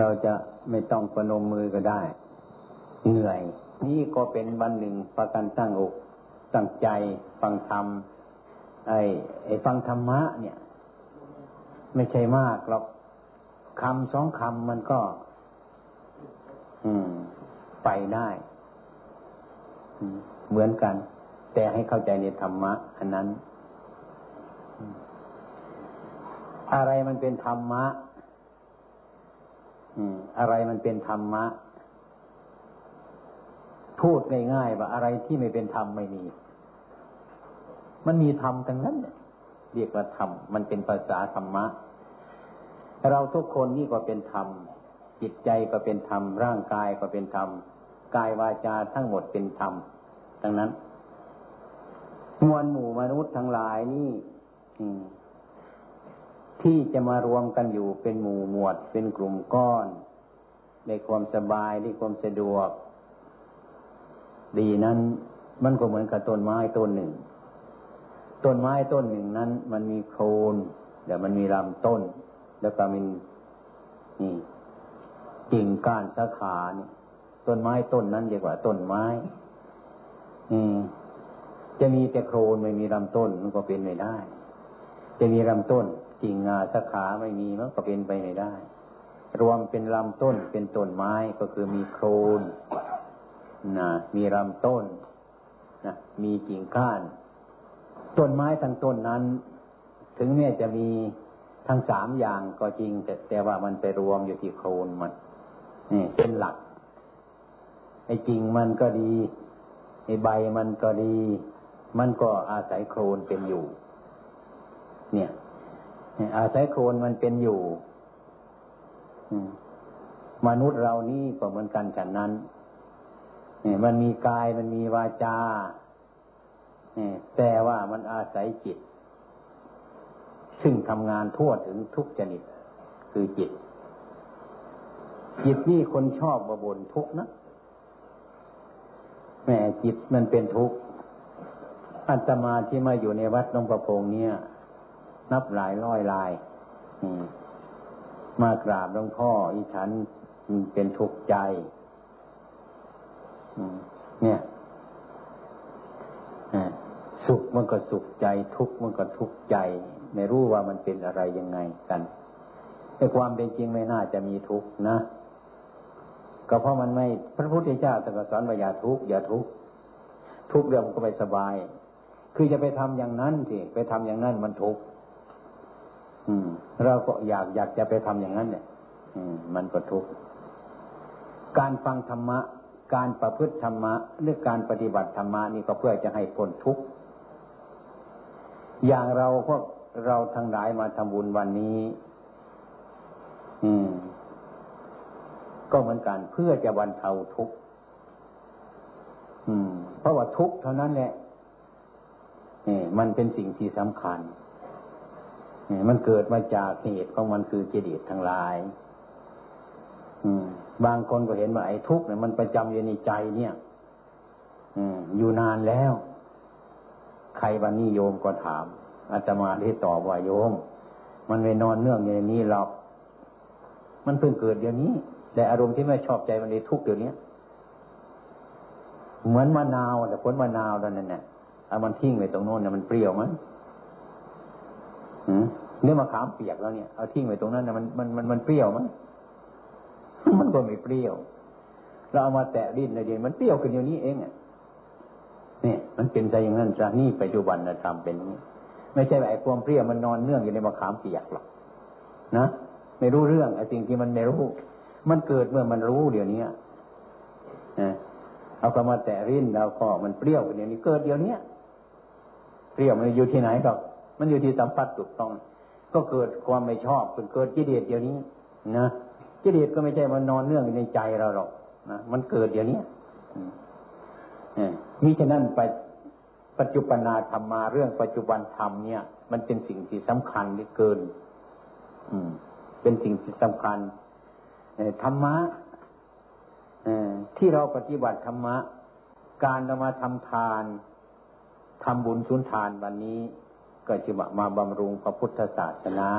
เราจะไม่ต้องประนมมือก็ได้ เหนื่อย นี่ก็เป็นวันหนึ่งประกันตั้งอกตั้งใจฟังธรรมไอ้ไอ้ฟังธรรมะ เนี่ย ไม่ใช่มากหรอกคำสองคำมันก็ อืม ไปได้เหมือนกัน แต่ให้เข้าใจในธรรมะ อันนั้น อะไรมันเป็นธรรมะ อะไรมันเป็นธรรมะ พูดง่ายๆว่าอะไรที่ไม่เป็นธรรมไม่มี มันมีธรรมทั้งนั้นเรียกว่าธรรมมันเป็นภาษาธรรมะ เราทุกคนนี่ก็เป็นธรรม จิตใจก็เป็นธรรม ร่างกายก็เป็นธรรม กายวาจาทั้งหมดเป็นธรรมทั้งนั้นมวลหมู่มนุษย์ทั้งหลายนี่ ที่จะมารวมกันอยู่เป็นหมู่หมวดเป็นกลุ่มก้อน ในความสบายในความสะดวก ดีนั้นมันก็เหมือนกับต้นไม้ต้นหนึ่ง ต้นไม้ต้นหนึ่งนั้น มันมีโคนเดี๋ยวมันมีลำต้น แล้วก็มีนี่กิ่งก้านสาขาเนี่ยต้นไม้ต้นนั้นเรียกว่าต้นไม้ อืม จะมีแต่โคนไม่มีลำต้นมันก็เป็นไม่ได้ จะมีลำต้น กิ่งงาสาขาไม่มีมันก็เป็นไปไม่ได้ รวมเป็นลำต้นเป็นต้นไม้ก็คือมีโครนนะมีลำต้นนะมีกิ่งก้าน ต้นไม้ทั้งต้นนั้น ถึงแม้จะมีทั้งสามอย่างก็จริง แต่แต่ว่ามันไปรวมอยู่ที่โครนมันนี่เป็นหลักไอ้กิ่งมันก็ดีไอ้ใบมันก็ดี มันก็อาศัยโครนเป็นอยู่ เนี่ย อาศัยโคลนมันเป็นอยู่มนุษย์เรานี่ก็เหมือนกันฉันนั้นมันมีกายมันมีวาจาแต่ว่ามันอาศัยจิต ซึ่งทำงานทั่วถึงทุกชนิด คือจิต จิตนี่คนชอบบบ่นทุกนะแม่จิตมันเป็นทุกข์อัตมาที่มาอยู่ในวัดหลวงประพงเนี่ย นับหลายร้อยลายมากราบหลวงพ่ออีฉันเป็นทุกข์ใจเนี่ยสุขมันก็สุขใจ ทุกข์มันก็ทุกข์ใจ ไม่รู้ว่ามันเป็นอะไรยังไงกันแต่ความเป็นจริงไม่น่าจะมีทุกข์นะก็เพราะมันไม่พระพุทธเจ้าตรัสสอนว่าอย่าทุกข์อย่าทุกข์ทุกข์เรื่องก็ไปสบาย คือจะไปทำอย่างนั้นสิไปทำอย่างนั้นมันทุกข์ เราก็อยากอยากจะไปทำอย่างนั้นเนี่ยมันก็ทุกข์การฟังธรรมะ การประพฤติธรรมะหรือการปฏิบัติธรรมะนี่ก็เพื่อจะให้พ้นทุกข์อย่างเราพวกเราทั้งหลายมาทำบุญวันนี้ อืม ก็เหมือนกันเพื่อจะบรรเทาทุกข์อืม เพราะว่าทุกข์เท่านั้นแหละนี่มันเป็นสิ่งที่สำคัญ มันเกิดมาจากเหตุของมันคือกิเลสทั้งหลายบางคนก็เห็นว่าไอ้ทุกข์เนี่ยมันประจำอยู่ในใจเนี่ยอยู่นานแล้ว ใครวันนี้โยมก็ถามอาตมาได้ตอบว่าโยม มันไม่นอนเนื่องในนี้หรอก มันเพิ่งเกิดเดี๋ยวนี้ แต่อารมณ์ที่ไม่ชอบใจมันในทุกข์เดี๋ยวนี้เหมือนมะนาวแต่ผลมะนาวตอนนั้นเนี่ยเอามันทิ้งไว้ตรงโน้นเนี่ยมันเปรี้ยวมั้ย เนื้อมะขามเปียกแล้วเนี่ยเอาทิ้งไว้ตรงนั้นนะมันมันมันมันเปรี้ยวมั้ยมันก็ไม่เปรี้ยว เราเอามาแตะดิ้นในเดียมันเปรี้ยวกันอยู่นี้เองอะเนี่ยมันเป็นใจอย่างนั้นจะนี่ปัจจุบันนะทำเป็นนี้ไม่ใช่ไอ้ความเปรี้ยวมันนอนเนื่องอยู่ในมะขามเปียกหรอกนะไม่รู้เรื่องไอ้สิ่งที่มันไม่รู้ มันเกิดเมื่อมันรู้เดี๋ยวนี้นะเอาก็มาแตะริ้นแล้วก็มันเปรี้ยวกันเดี๋ยวนี้เกิดเดี๋ยวนี้เปรี้ยวมันอยู่ที่ไหนหรอก มันอยู่ที่สัมผัสถูกต้อง ก็เกิดความไม่ชอบเกิดกิเลสเดี๋ยวนี้นะกิเลสก็ไม่ใช่มันนอนเนื่องในใจเราหรอกนะมันเกิดเดี๋ยวนี้มิฉะนั้นไปปัจจุบันาธรรมมาเรื่องปัจจุบันธรรมเนี่ย มันเป็นสิ่งที่สำคัญเหลือเกิน อืม เป็นสิ่งที่สำคัญธรรมะที่เราปฏิบัติธรรมะ การเรามาทำทานทำบุญสุนทานวันนี้ ก็จะมามาบำรุงพระพุทธศาสนา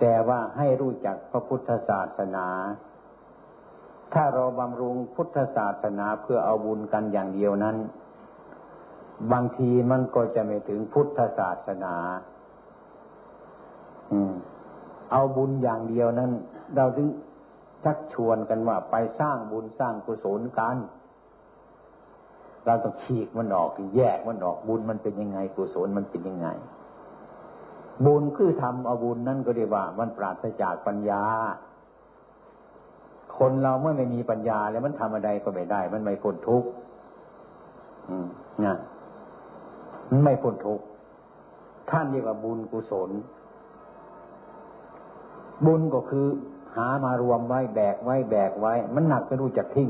แต่ว่าให้รู้จักพระพุทธศาสนา ถ้าเราบำรุงพุทธศาสนาเพื่อเอาบุญกันอย่างเดียวนั้น บางทีมันก็จะไม่ถึงพุทธศาสนา อืม เอาบุญอย่างเดียวนั้น เราถึงชักชวนกันว่าไปสร้างบุญสร้างกุศลกัน เราต้องฉีกมันออกแยกมันออกบุญมันเป็นยังไงกุศลมันเป็นยังไง บุญคือทำเอาบุญนั่นก็เรียกว่า มันปราศจากปัญญา คนเราเมื่อไม่มีปัญญาแล้วมันทำอะไรก็ไม่ได้ มันไม่พ้นทุกข์นะมันไม่พ้นทุกข์ท่านเรียกว่าบุญกุศล บุญก็คือหามารวมไว้แบกไว้แบกไว้ มันหนักไม่รู้จักทิ้ง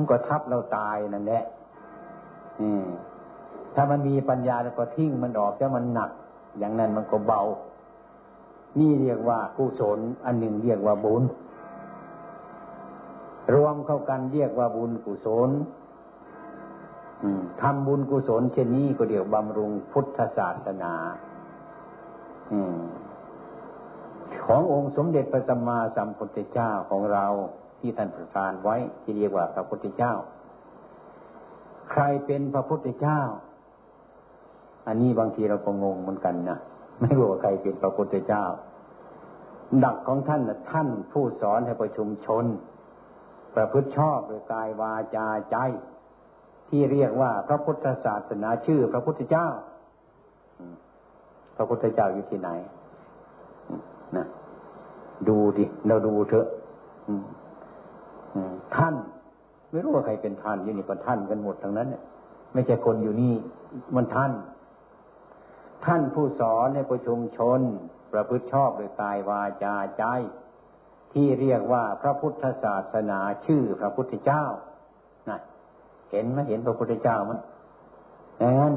มันก็ทับเราตายนั่นแหละถ้ามันมีปัญญาแล้วก็ทิ้งมันออกแต่มันหนัก อย่างนั้นมันก็เบา นี่เรียกว่ากุศลอันหนึ่งเรียกว่าบุญ รวมเข้ากันเรียกว่าบุญกุศลทำบุญกุศลเช่นนี้ก็เดี๋ยวบำรุงพุทธศาสนาอขององค์สมเด็จพระสัมมาสัมพุทธเจ้าของเรา ที่ท่านประทานไว้ที่เรียกว่าพระพุทธเจ้า ใครเป็นพระพุทธเจ้า อันนี้บางทีเราก็งงเหมือนกันนะไม่รู้ว่าใครเป็นพระพุทธเจ้า ดักของท่านนะท่านผู้สอนให้ประชุมชน ประพฤติชอบโดยกายวาจาใจ ที่เรียกว่าพระพุทธศาสนาชื่อ พระพุทธเจ้าพระพุทธเจ้าอยู่ที่ไหนนะดูดิเราดูเถอะ ท่าน ไม่รู้ว่าใครเป็นท่านยี่นี่ก็ท่านกันหมดทั้งนั้นเนี่ยไม่ใช่คนอยู่นี่ มันท่าน ท่านผู้สอนในประชุมชน ประพฤติชอบโดยกายวาจาใจ ที่เรียกว่าพระพุทธศาสนาชื่อพระพุทธเจ้านะเห็นไหมเห็นพระพุทธเจ้ามั้ยอย่างนั้น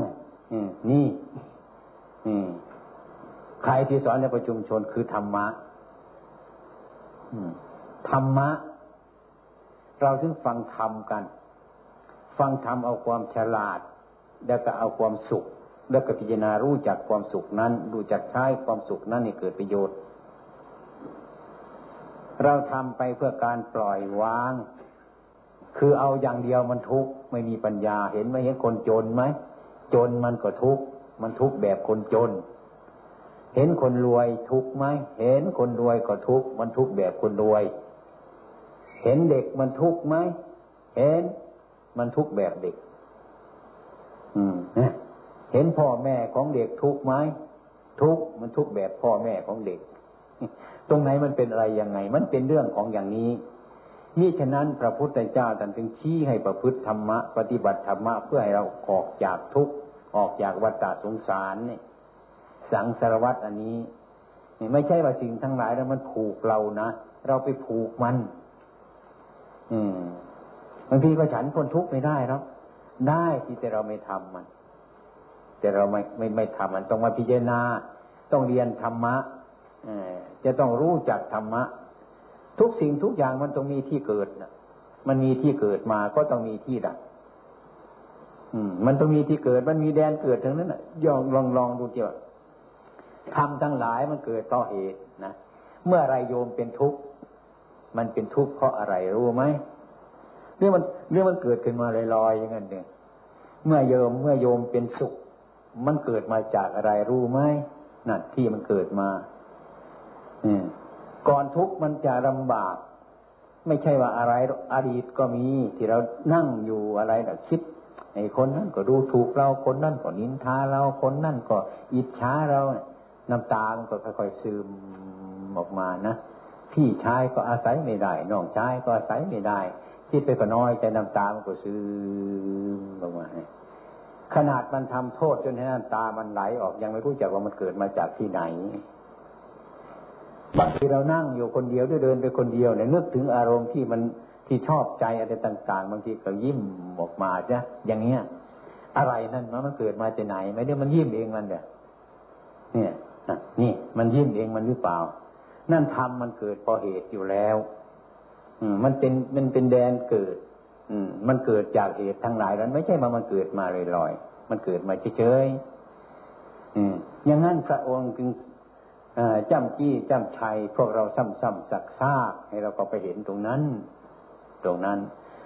นี่ใครที่สอนในประชุมชนคือธรรมะธรรมะ เราถึงฟังธรรมกัน ฟังธรรมเอาความฉลาด แล้วก็เอาความสุข แล้วก็พิจารณารู้จักความสุขนั้นรู้จักใช้ความสุขนั้นให้เกิดประโยชน์ เราทำไปเพื่อการปล่อยวาง คือเอาอย่างเดียวมันทุกข์ไม่มีปัญญาเห็นไหมเห็นคนจนไหมจนมันก็ทุกข์มันทุกข์แบบคนจน เห็นคนรวยทุกข์ไหมเห็นคนรวยก็ทุกข์มันทุกข์แบบคนรวย เห็นเด็กมันทุกไหมเห็น มันทุกแบบเด็ก อืมเห็นพ่อแม่ของเด็กทุกไหมทุกมันทุกแบบพ่อแม่ของเด็ก ตรงไหนมันเป็นอะไรยังไง มันเป็นเรื่องของอย่างนี้นี่ฉะนั้นพระพุทธเจ้าท่านจึงชี้ให้ประพฤติธรรมะปฏิบัติธรรมะเพื่อให้เราออกจากทุกข์ออกจากวัฏสงสารนี่สังสารวัตอันนี้ไม่ใช่ว่าสิ่งทั้งหลายแล้วมันผูกเรานะเราไปผูกมัน บางทีก็ฉันคนทุกข์ไม่ได้หรอกได้ที่แต่เราไม่ทำมัน แต่เราไม่ไม่ไม่ทำมันต้องมาพิจารณา ต้องเรียนธรรมะจะต้องรู้จักธรรมะ ทุกสิ่งทุกอย่างมันต้องมีที่เกิดนะมันมีที่เกิดมาก็ต้องมีที่ดับมันต้องมีที่เกิด มันมีแดนเกิดทั้งนั้นอะยองลองลองดูเจ้าทำทั้งหลายมันเกิดเพราะเหตุนะ เมื่อไรโยมเป็นทุกข์ มันเป็นทุกข์เพราะอะไรรู้ไหมเรื่องมันเรื่องมันเกิดขึ้นมาลอยๆอย่างนั้นเนี่ยเมื่อโยมเมื่อโยมเป็นสุข มันเกิดมาจากอะไรรู้ไหมนั่นที่มันเกิดมาอืมก่อนทุกข์มันจะลำบาก ไม่ใช่ว่าอะไรอดีตก็มีที่เรานั่งอยู่อะไรแต่คิดไอ้คนนั้นก็ดูถูกเราคนนั้นก็นินทาเราคนนั้นก็อิจฉาเราน้ำตามันก็ค่อยๆซึมออกมานะ พี่ชายก็อาศัยไม่ได้น้องชายก็อาศัยไม่ได้ คิดไปก็น้อยใจน้ำตามันก็ซึมออกมาขนาดมันทำโทษจนให้น้ำตามันไหลออกยังไม่รู้จักว่ามันเกิดมาจากที่ไหนบางทีเรานั่งอยู่คนเดียวด้วยเดินไปคนเดียวเนี่ยนึกถึงอารมณ์ที่มันที่ชอบใจอะไรต่างๆบางทีก็ยิ้มออกมาจ้ะอย่างเงี้ย อะไรนั่นมันเกิดมาจากไหน ไม่ได้มันยิ้มเองมันเนี่ยเนี่ยนี่มันยิ้มเองมันหรือเปล่า นั่นทำมันเกิดเพราะเหตุอยู่แล้ว อืม มันเป็นมันเป็นแดนเกิด อืม มันเกิดจากเหตุทั้งหลายนั้น ไม่ใช่มามันเกิดมาลอยๆมันเกิดมาเฉยๆอืมอย่างนั้นพระองค์จึงจำจี้จำชัยพวกเราซ้ำๆสักซากให้เราก็ไปเห็นตรงนั้น ตรงนั้น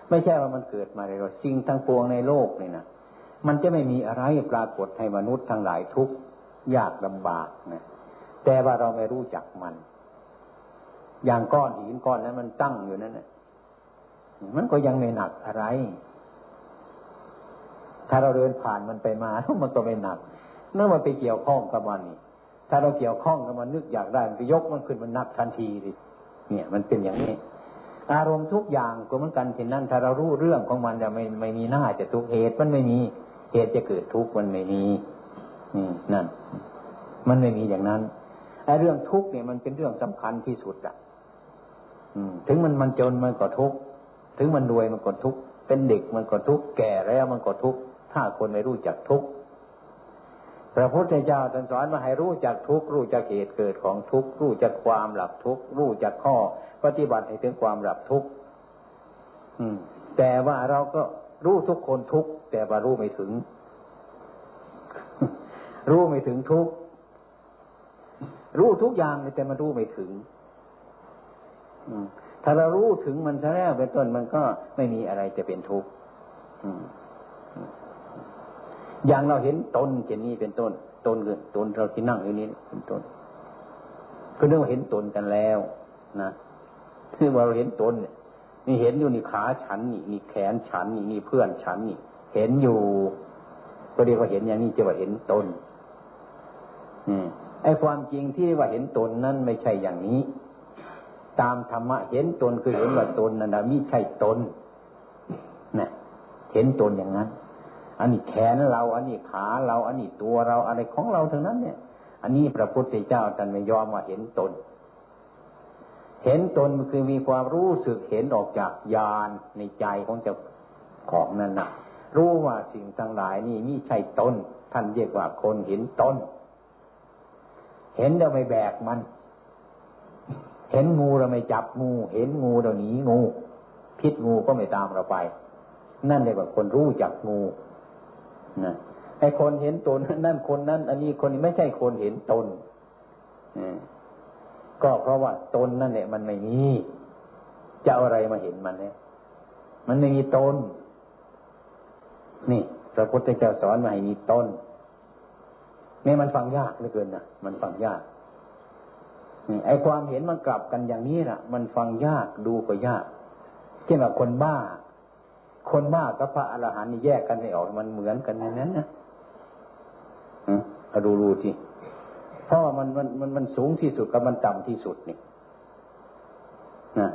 ไม่ใช่ว่ามันเกิดมาเลยว่าสิ่งทั้งปวงในโลกนี่นะมันจะไม่มีอะไรปรากฏให้มนุษย์ทั้งหลายทุกข์ยากลำบากนะแต่ว่าเราไม่รู้จักมัน อย่างก้อนหินก้อนนั้นมันตั้งอยู่นั่นนะมันก็ยังไม่หนักอะไร ถ้าเราเดินผ่านมันไปมามันก็ไม่หนักนื่องมันไปเกี่ยวข้องกับมันนี่ถ้าเราเกี่ยวข้องกับมันนึกอยากได้มันไปยกมันขึ้นมันหนักทันทีดิเนี่ย มันเป็นอย่างนี้ อารมณ์ทุกอย่างก็เหมือนกันเช่นนั้น ถ้าเรารู้เรื่องของมันจะไม่ไม่มีหน้าจะทุกเหตุมันไม่มีเหตุจะเกิดทุกข์มันไม่มีนั่น มันไม่มีอย่างนั้นไอ้เรื่องทุกข์เนี่ยมันเป็นเรื่องสำคัญที่สุดอะ ถึงมันมันจนมันก็ทุกข์ถึงมันรวยมันก็ทุกข์เป็นเด็กมันก็ทุกข์แก่แล้วมันก็ทุกข์ถ้าคนไม่รู้จักทุกข์พระพุทธเจ้าท่านสอนมาให้รู้จักทุกข์รู้จักเหตุเกิดของทุกข์รู้จักความหลับทุกข์รู้จักข้อ ปฏิบัติให้ถึงความหลับทุกข์แต่ว่าเราก็รู้ทุกคนทุกข์แต่ว่ารู้ไม่ถึง รู้ไม่ถึงทุกข์รู้ทุกอย่างแต่มันรู้ไม่ถึง ถ้าเรารู้ถึงมันซะแล้วเป็นต้นมันก็ไม่มีอะไรจะเป็นทุกข์อย่างเราเห็นตนเช่นนี้เป็นต้นตนคือตนเราที่นั่งอยู่นี้เป็นต้นก็เรียกว่าเห็นตนกันแล้วนะคือว่าเราเห็นตนเนี่ยนี่เห็นอยู่นี่ขาฉันนี่นี่แขนฉันนี่นี่เพื่อนฉันนี่ เห็นอยู่ ก็เรียกว่าเห็นอย่างนี้จะว่าเห็นตนอืมไอ้ความจริงที่ว่าเห็นตนนั้นไม่ใช่อย่างนี้ ตามธรรมะเห็นตนคือเห็นว่าตนนั่นนะไม่ใช่ตนนะเห็นตนอย่างนั้น อันนี้แขนเรา อันนี้ขาเรา อันนี้ตัวเราอะไรของเราทั้งนั้น เนี่ย อันนี้พระพุทธเจ้าท่านไม่ยอมมาเห็นตน เห็นตนคือมีความรู้สึกเห็นออกจากญาณในใจของเจ้าของนั่นนะรู้ว่าสิ่งทั้งหลายนี่มิใช่ตนท่านเรียกว่าคนเห็นตนเห็นเราไม่แบกมัน เห็นงูเราไม่จับงู เห็นงูเราหนีงู พิษงูก็ไม่ตามเราไป นั่นเรียกว่าคนรู้จักงูนะไอ้คนเห็นตนนั่นคนนั้น อันนี้คนนี้ไม่ใช่คนเห็นตนก็เพราะว่าตนนั่นเนี่ยมันไม่มีจะอะไรมาเห็นมันเนี่ยมันไม่มีตนนี่พระพุทธเจ้าสอนมาให้มีตนนี่มันฟังยากเหลือเกินนะมันฟังยาก ไอ้ความเห็นมันกลับกันอย่างนี้นะมันฟังยากดูก็ยากเช่นว่าคนบ้า คนบ้ากับพระอรหันต์นี่แยกกันไม่ออกมันเหมือนกันในนั้นนะเอาดูรูที่เพราะว่ามันมันมันมันสูงที่สุดกับมันต่ำที่สุดนี่นะ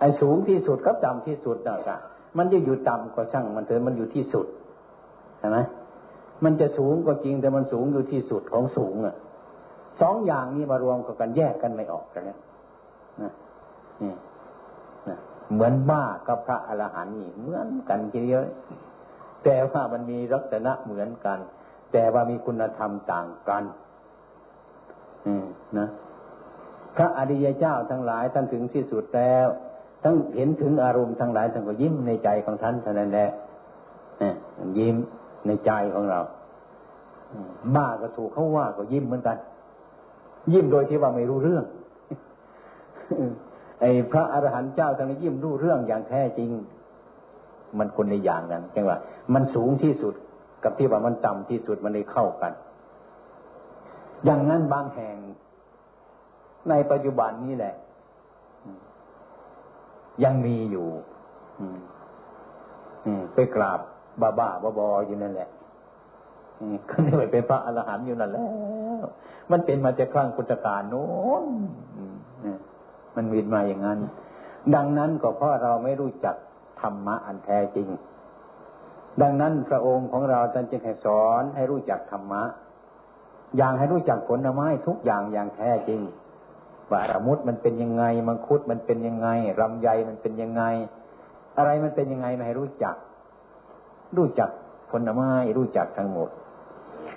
ไอ้สูงที่สุดกับต่ำที่สุดนะจ๊ะมันจะอยู่ต่ำก็ช่าง มันเถอะมันอยู่ที่สุดใช่ไหมมันจะสูงก็จริงแต่มันสูงอยู่ที่สุดของสูงอะ สองอย่างนี้มารวมกันแยกกันไม่ออกกันเนี่นะนี่เหมือนบ้ากับพระอรหันต์นี่เหมือนกันทีเดียวแต่ว่ามันมีลักษณะเหมือนกัน แต่ว่ามีคุณธรรมต่างกัน อืมนะพระอริยเจ้าทั้งหลายท่านถึงที่สุดแล้วทั้งเห็นถึงอารมณ์ทั้งหลายท่านก็ยิ้มในใจของท่านเท่านั้นแหละยิ้มในใจของเรา บ้าก็ถูกเขาว่าก็ยิ้มเหมือนกัน ยิ้มโดยที่ว่าไม่รู้เรื่องไอ้พระอรหันต์เจ้าทั้งนี้ยิ้มรู้เรื่องอย่างแท้จริง มันคนในอย่างกันใช่ว่า มันสูงที่สุดกับที่ว่ามันต่ำที่สุดมันได้เข้ากัน อย่างนั้นบางแห่งในปัจจุบันนี้แหละ ยังมีอยู่ไปกราบบ้าบ้าบอบออยู่นั่นแหละ ก็นี่ไปเป็นพระอรหันต์อยู่นั่นแล้ว มันเป็นมาจากครั้งพุทธกาลโน้นมันวินมาอย่างนั้น ดังนั้นก็เพราะเราไม่รู้จักธรรมะอันแท้จริง ดังนั้นพระองค์ของเราท่านจึงให้สอนให้รู้จักธรรมะ อย่างให้รู้จักผลไม้ทุกอย่างอย่างแท้จริงว่าระมุดมันเป็นยังไง มังคุดมันเป็นยังไงลำไยมันเป็นยังไง อะไรมันเป็นยังไงมาให้รู้จัก รู้จักผลไม้รู้จักทั้งหมด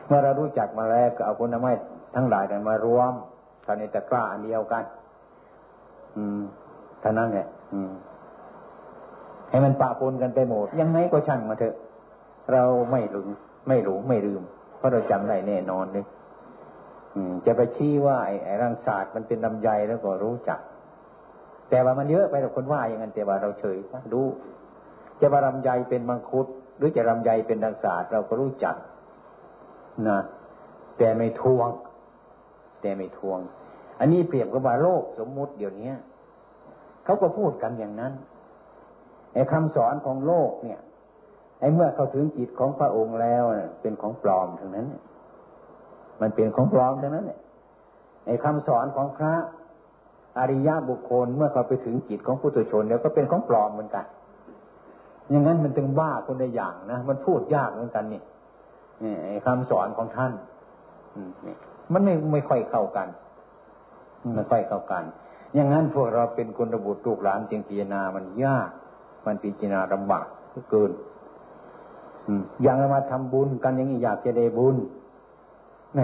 เมื่อเรารู้จักมาแล้วก็เอาผลไม้ทั้งหลายนั้นมารวมทำในตะกร้าอันเดียวกัน อืมเท่านั้นแหละอืม ให้มันปะปนกันไปหมด ยังไงก็ช่างมาเถอะ เราไม่ลืมไม่รู้ไม่ลืม เพราะเราจำได้แน่นอนเลยจะไปชี้ว่าไอ้รังศาสตร์มันเป็นลำไยแล้วก็รู้จัก แต่ว่ามันเยอะไปแต่คนว่าอย่างนั้นแต่ว่าเราเฉยรู้จะว่าลำไยเป็นมังคุด หรือจะลำไยเป็นรังศาสตร์เราก็รู้จัก นะแต่ไม่ทวง แต่ไม่ทวง อันนี้เปรียบกับว่าโลกสมมุติเดี๋ยวนี้เขาก็พูดกันอย่างนั้นไอ้คำสอนของโลกเนี่ยไอ้เมื่อเขาถึงจิตของพระองค์แล้วเป็นของปลอมทั้งนั้น มันเป็นของปลอมทั้งนั้นเนี่ยไอ้คำสอนของพระอริยบุคคลเมื่อเขาไปถึงจิตของผู้ตุชนแล้วก็เป็นของปลอมเหมือนกัน อย่างนั้นมันจึงบ้าคนในอย่างนะ มันพูดยากเหมือนกันนี่ คำสอนของท่านมันไม่ไม่ค่อยเข้ากันไม่ค่อยเข้ากัน อย่างนั้นพวกเราเป็นคนระบุลูกหลานจึงพิจารณามันยาก มันพิจารณาลำบากเกินอย่างเรามาทำบุญกันอย่างนี้อยากจะได้บุญแหม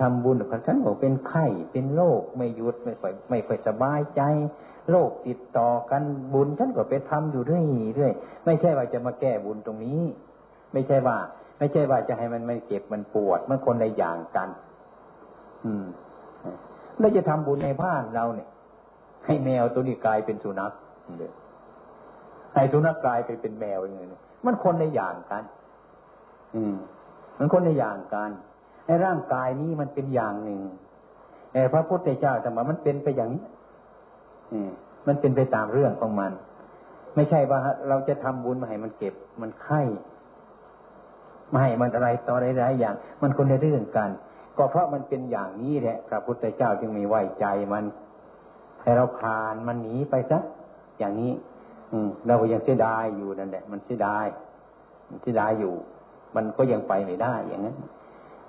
ทำบุญกับฉันบอกเป็นไข้เป็นโรคไม่หยุดไม่ค่อยไม่ค่อยสบายใจโรคติดต่อกันบุญฉันก็ไปทำอยู่เรื่อยเรื่อยไม่ใช่ว่าจะมาแก้บุญตรงนี้ ไม่ใช่ว่า ไม่ใช่ว่าจะให้มันไม่เจ็บมันปวดมันคนในอย่างกัน อืมเราจะทำบุญในบ้านเราเนี่ย ให้แมวตัวนี้กลายเป็นสุนัขให้สุนัขกลายไปเป็นแมวอย่างนี้มันคนในอย่างกัน อืม มันคนในอย่างกันไอ้ร่างกายนี้มันเป็นอย่างหนึ่งไอ้พระพุทธเจ้าธรรมมันเป็นไปอย่างนี้มันเป็นไปตามเรื่องของมัน ไม่ใช่ว่าเราจะทำบุญมาให้มันเก็บมันไข้ ไมาให้มันอะไรต่ออะไรหลายอย่าง มันคนในเรื่องกัน ก็เพราะมันเป็นอย่างนี้แหละพระพุทธเจ้าจึงมีไหวใจมันให้เราคลานมันหนีไปซะอย่างนี้ อืม เราก็ยังเสียดายอยู่นั่นแหละ มันเสียดายมันเสียดายอยู่ มันก็ยังไปไม่ได้อย่างนั้น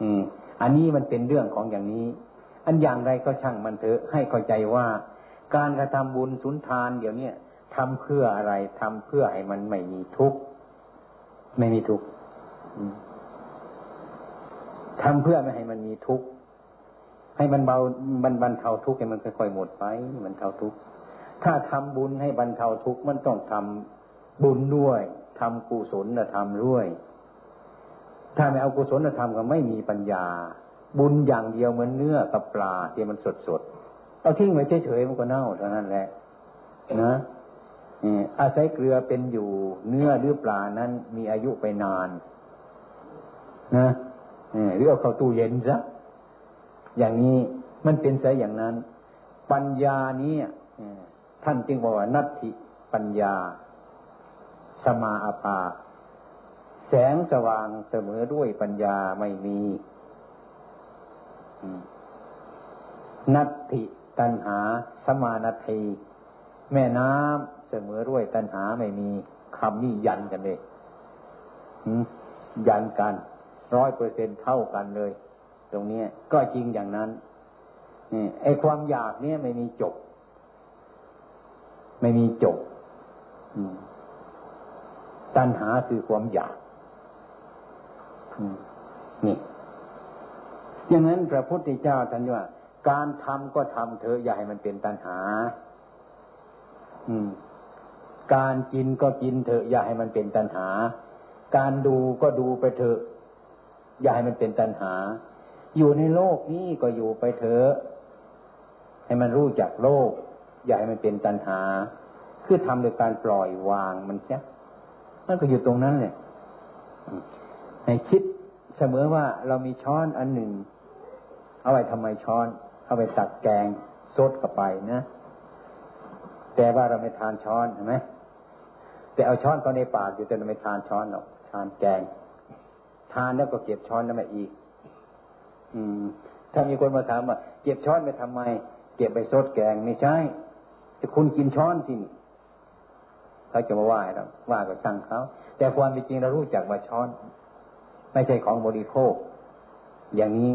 อืม อันนี้มันเป็นเรื่องของอย่างนี้ อันอย่างไรก็ช่างมันเถอะให้เข้าใจว่า การกระทำบุญสุนทานเดี๋ยวเนี้ทำเพื่ออะไรทำเพื่อให้มันไม่มีทุกข์ไม่มีทุกข์ ทำเพื่อไม่ให้มันมีทุกข์ให้มันเบามันบรรเทาทุกข์ให้มันค่อยๆหมดไปมันเทาทุกข์ถ้าทำบุญให้บรรเทาทุกข์มันต้องทำบุญด้วยทำกุศลธรรมด้วย ถ้าไม่เอากุศลธรรมก็ไม่มีปัญญา บุญอย่างเดียวเหมือนเนื้อกับปลาที่มันสดสดเอาทิ้งไว้เฉยๆมันก็เน่าเท่านั้นแหละนะอาศัยเกลือเป็นอยู่เนื้อหรือปลานั้นมีอายุไปนาน นะหรือเอาเข้าตู้เย็นซะอย่างนี้มันเป็นซะอย่างนั้น ปัญญานี้ท่านจึงบอกว่านัตถิปัญญา สมาอาปา แสงสว่างเสมอด้วยปัญญาไม่มีนัตติตัณหา สมานาทีแม่น้ำเสมอด้วยตัณหาไม่มีคำนี้ยันกันเลยยันกัน ร้อยเปอร์เซ็นเท่ากันเลย ตรงนี้ก็จริงอย่างนั้นไอ้ความอยากเนี่ยไม่มีจบ ไม่มีจบตัณหาคือความอยากนี่อย่างนั้นพระพุทธเจ้าท่านว่า การทำก็ทำเถอะอย่าให้มันเป็นตัณหา อืมการกินก็กินเถอะอย่าให้มันเป็นตัณหา การดูก็ดูไปเถอะ อย่าให้มันเป็นตัณหา อยู่ในโลกนี้ก็อยู่ไปเถอะให้มันรู้จักโลก อย่าให้มันเป็นตัณหา คือทำโดยการปล่อยวางมันใช่มันก็อยู่ตรงนั้นเนี่ยให้คิดเสมอว่าเรามีช้อนอันหนึ่ง เอาไว้ทำไมช้อน เอาไปตักแกงซดเข้าไปนะแต่ว่าเราไม่ทานช้อนเห็นไหมแต่เอาช้อนก็ในปากอยู่แต่เราไม่ทานช้อนหรอกทานแกง ทานแล้วก็เก็บช้อนนั้นมาอีก อืม ถ้ามีคนมาถามว่าเก็บช้อนไปทำไม เก็บไปซดแกงไม่ใช่แต่คุณกินช้อนจริงเขาจะมาว่าเราว่าก็ช่างเขาแต่ความเป็นจริงเรารู้จักว่าช้อน ไม่ใช่ของบริโภค อย่างนี้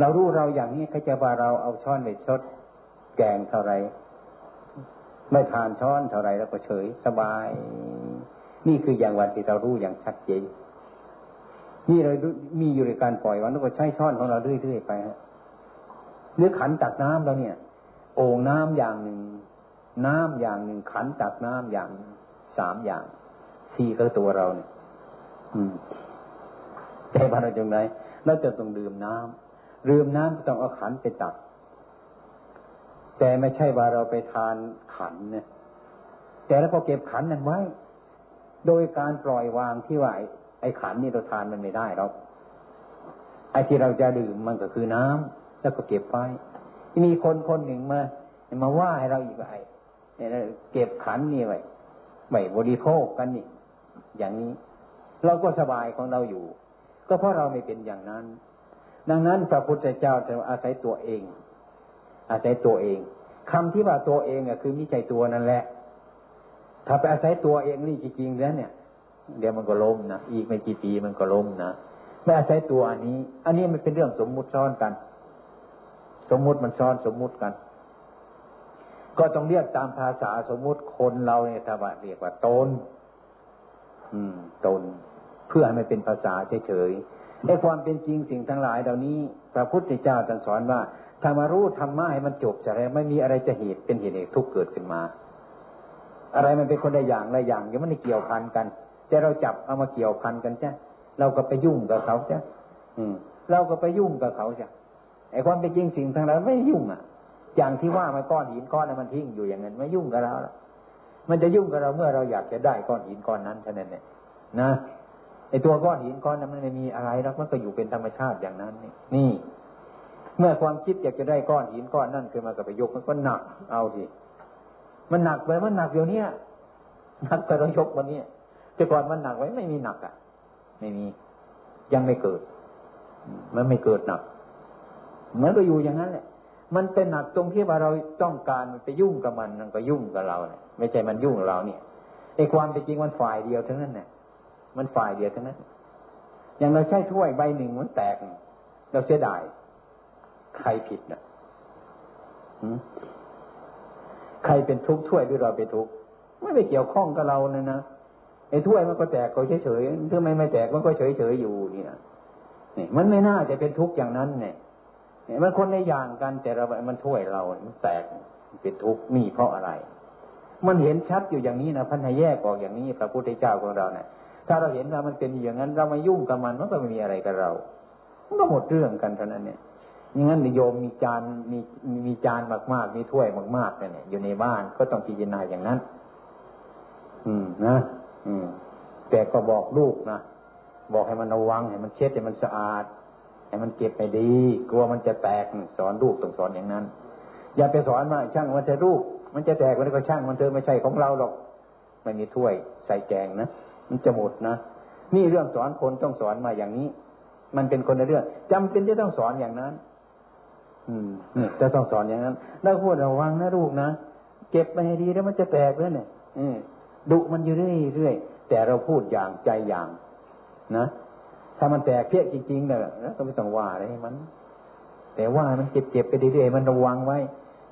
เรารู้เราอย่างนี้เขาจะว่าเราเอาช้อนไปชดแกงเท่าไรไม่ทานช้อนเท่าไรแล้วก็เฉยสบาย นี่คืออย่างวันที่เรารู้อย่างชัดเจน นี่เรามีอยู่ในการปล่อยวันแล้วก็ใช้ช้อนของเราเรื่อยๆไปฮะหรือขันตักน้ำเราเนี่ย โอ่งน้ำอย่างหนึ่ง น้ำอย่างหนึ่ง ขันตักน้ำอย่างสามอย่างสี่ก็ตัวเราเนี่ย อืมแต่ว่าเราจงไรเราจะต้องดื่มน้ำลืมน้ำต้องเอาขันไปตัก แต่ไม่ใช่ว่าเราไปทานขันเนี่ยแต่แล้วก็เก็บขันนั้นไว้ โดยการปล่อยวางที่ว่า ไอ้ขันนี่เราทานมันไม่ได้เราไอ้ที่เราจะดื่มมันก็คือน้ำแล้วก็เก็บไว้มีคนคนหนึ่งมามาว่าให้เราอีกไอ้เก็บขันนี่ไว้ไม่บริโภคกันนี่อย่างนี้ เราก็สบายของเราอยู่ ก็เพราะเราไม่เป็นอย่างนั้น ดังนั้นพระพุทธเจ้าจะอาศัยตัวเอง อาศัยตัวเองคำที่ว่าตัวเองอะคือมิใจตัวนั่นแหละ ถ้าไปอาศัยตัวเองนี่จริงๆแล้วเนี่ย เดี๋ยวมันก็ล้มนะอีกไม่กี่ปีมันก็ล้มนะไม่อาศัยตัวอันนี้ อันนี้มันเป็นเรื่องสมมุติซ้อนกัน สมมุติมันซ้อนสมมุติกัน ก็ต้องเรียกตามภาษาสมมุติคนเราเนี่ยถ้าว่าเรียกว่าตนอืมตนเพื่อให้มันเป็นภาษาเฉยๆในความเป็นจริงสิ่งทั้งหลายเหล่านี้พระพุทธเจ้าตรัสสอนว่าถ้ามารู้ธรรมะให้มันจบจะอะไรไม่มีอะไรจะเหตุเป็นเหตุทุกข์เกิดขึ้นมา อะไรมันเป็นคนใดอย่างใดอย่างยังไม่ได้เกี่ยวพันกัน แต่เราจับเอามาเกี่ยวพันกันใช่เราก็ไปยุ่งกับเขาจ้ะอืมเราก็ไปยุ่งกับเขาจ้ะไอ้ความเป็นจริงสิ่งทั้งหลายไม่ยุ่งอะ อย่างที่ว่ามาก้อนหินก้อนนั้นมันทิ้งอยู่อย่างนั้นไม่ยุ่งกับเราละมันจะยุ่งกับเราเมื่อเราอยากจะได้ก้อนหินก้อนนั้นเท่านั้นเนี่ยนะไอ้ตัวก้อนหินก้อนนั้นมันไม่มีอะไรแล้วมันก็อยู่เป็นธรรมชาติอย่างนั้นนี่นี่ เมื่อความคิดอยากจะได้ก้อนหินก้อนนั่นคือมากับไปยกมันก็หนักเอาทีมันหนักไปมันหนักเดี๋ยวนี้หนักแต่เรายกวันนี้ แต่ก่อนมันหนักไว้ไม่มีหนักอะ ไม่มี ยังไม่เกิด มันไม่เกิดหนักเหมันก็อยู่อย่างนั้นแหละ มันเป็นหนักตรงที่ว่าเราต้องการไปยุ่งกับมันมันก็ยุ่งกับเราเนี่ยไม่ใช่มันยุ่งกับเราเนี่ยไอ้ความเป็นจริงมันฝ่ายเดียวทั้งนั้นเนี่ยมันฝ่ายเดียวทั้งนั้น อย่างเราใช้ถ้วยใบหนึ่งมันแตก เราเสียดาย ใครผิดนะใครเป็นทุกข์ถ้วยหรือเราเป็นทุกข์ไม่ไปเกี่ยวข้องกับเราเนี่ยนะ ไอ้ถ้วยมันก็แตกก็เฉยเฉยถ้าไม่ไม่แตกมันก็เฉยเฉยอยู่เนี่ยนี่มันไม่น่าจะเป็นทุกข์อย่างนั้นเนี่ยมันคนในอย่างกันแต่เรามันถ้วยเรามันแตกเป็นทุกข์นี่เพราะอะไร มันเห็นชัดอยู่อย่างนี้นะพันธะแยกออกอย่างนี้พระพุทธเจ้าของเราเนี่ยถ้าเราเห็นว่ามันเป็นอย่างนั้น เราไม่ยุ่งกับมันมันก็ไม่มีอะไรกับเรา มันก็หมดเรื่องกันเท่านั้นเนี่ยอย่างนั้นโยมมีจานมีมีจานมากๆมีถ้วยมากๆเนี่ยอยู่ในบ้านก็ต้องพิจารณาอย่างนั้น อืมนะ อืม แต่ก็บอกลูกนะบอกให้มันระวังให้มันเช็ดให้มันสะอาด ให้มันเก็บไปดี กลัวมันจะแตกสอนลูกต้องสอนอย่างนั้น อย่าไปสอนมาช่างมันจะลูกมันจะแตกมันก็ช่างมันเธอไม่ใช่ของเราหรอกไม่มีถ้วยใส่แกงนะมันจะหมดนะนี่เรื่องสอนคนต้องสอนมาอย่างนี้ มันเป็นคนในเรื่องจำเป็นจะต้องสอนอย่างนั้น อืมนี่จะต้องสอนอย่างนั้นแล้วพูดระวังนะลูกนะเก็บไปให้ดีแล้วมันจะแตกแล้วเนี่ยอืม ดุมันอยู่เรื่อยๆแต่เราพูดอย่างใจอย่าง นะถ้ามันแตกเพี้ยจริงๆเนี่ยก็ไม่ต้องว่าอะไรมัน แต่ว่ามันเจ็บๆไปเรื่อยๆมันระวังไว้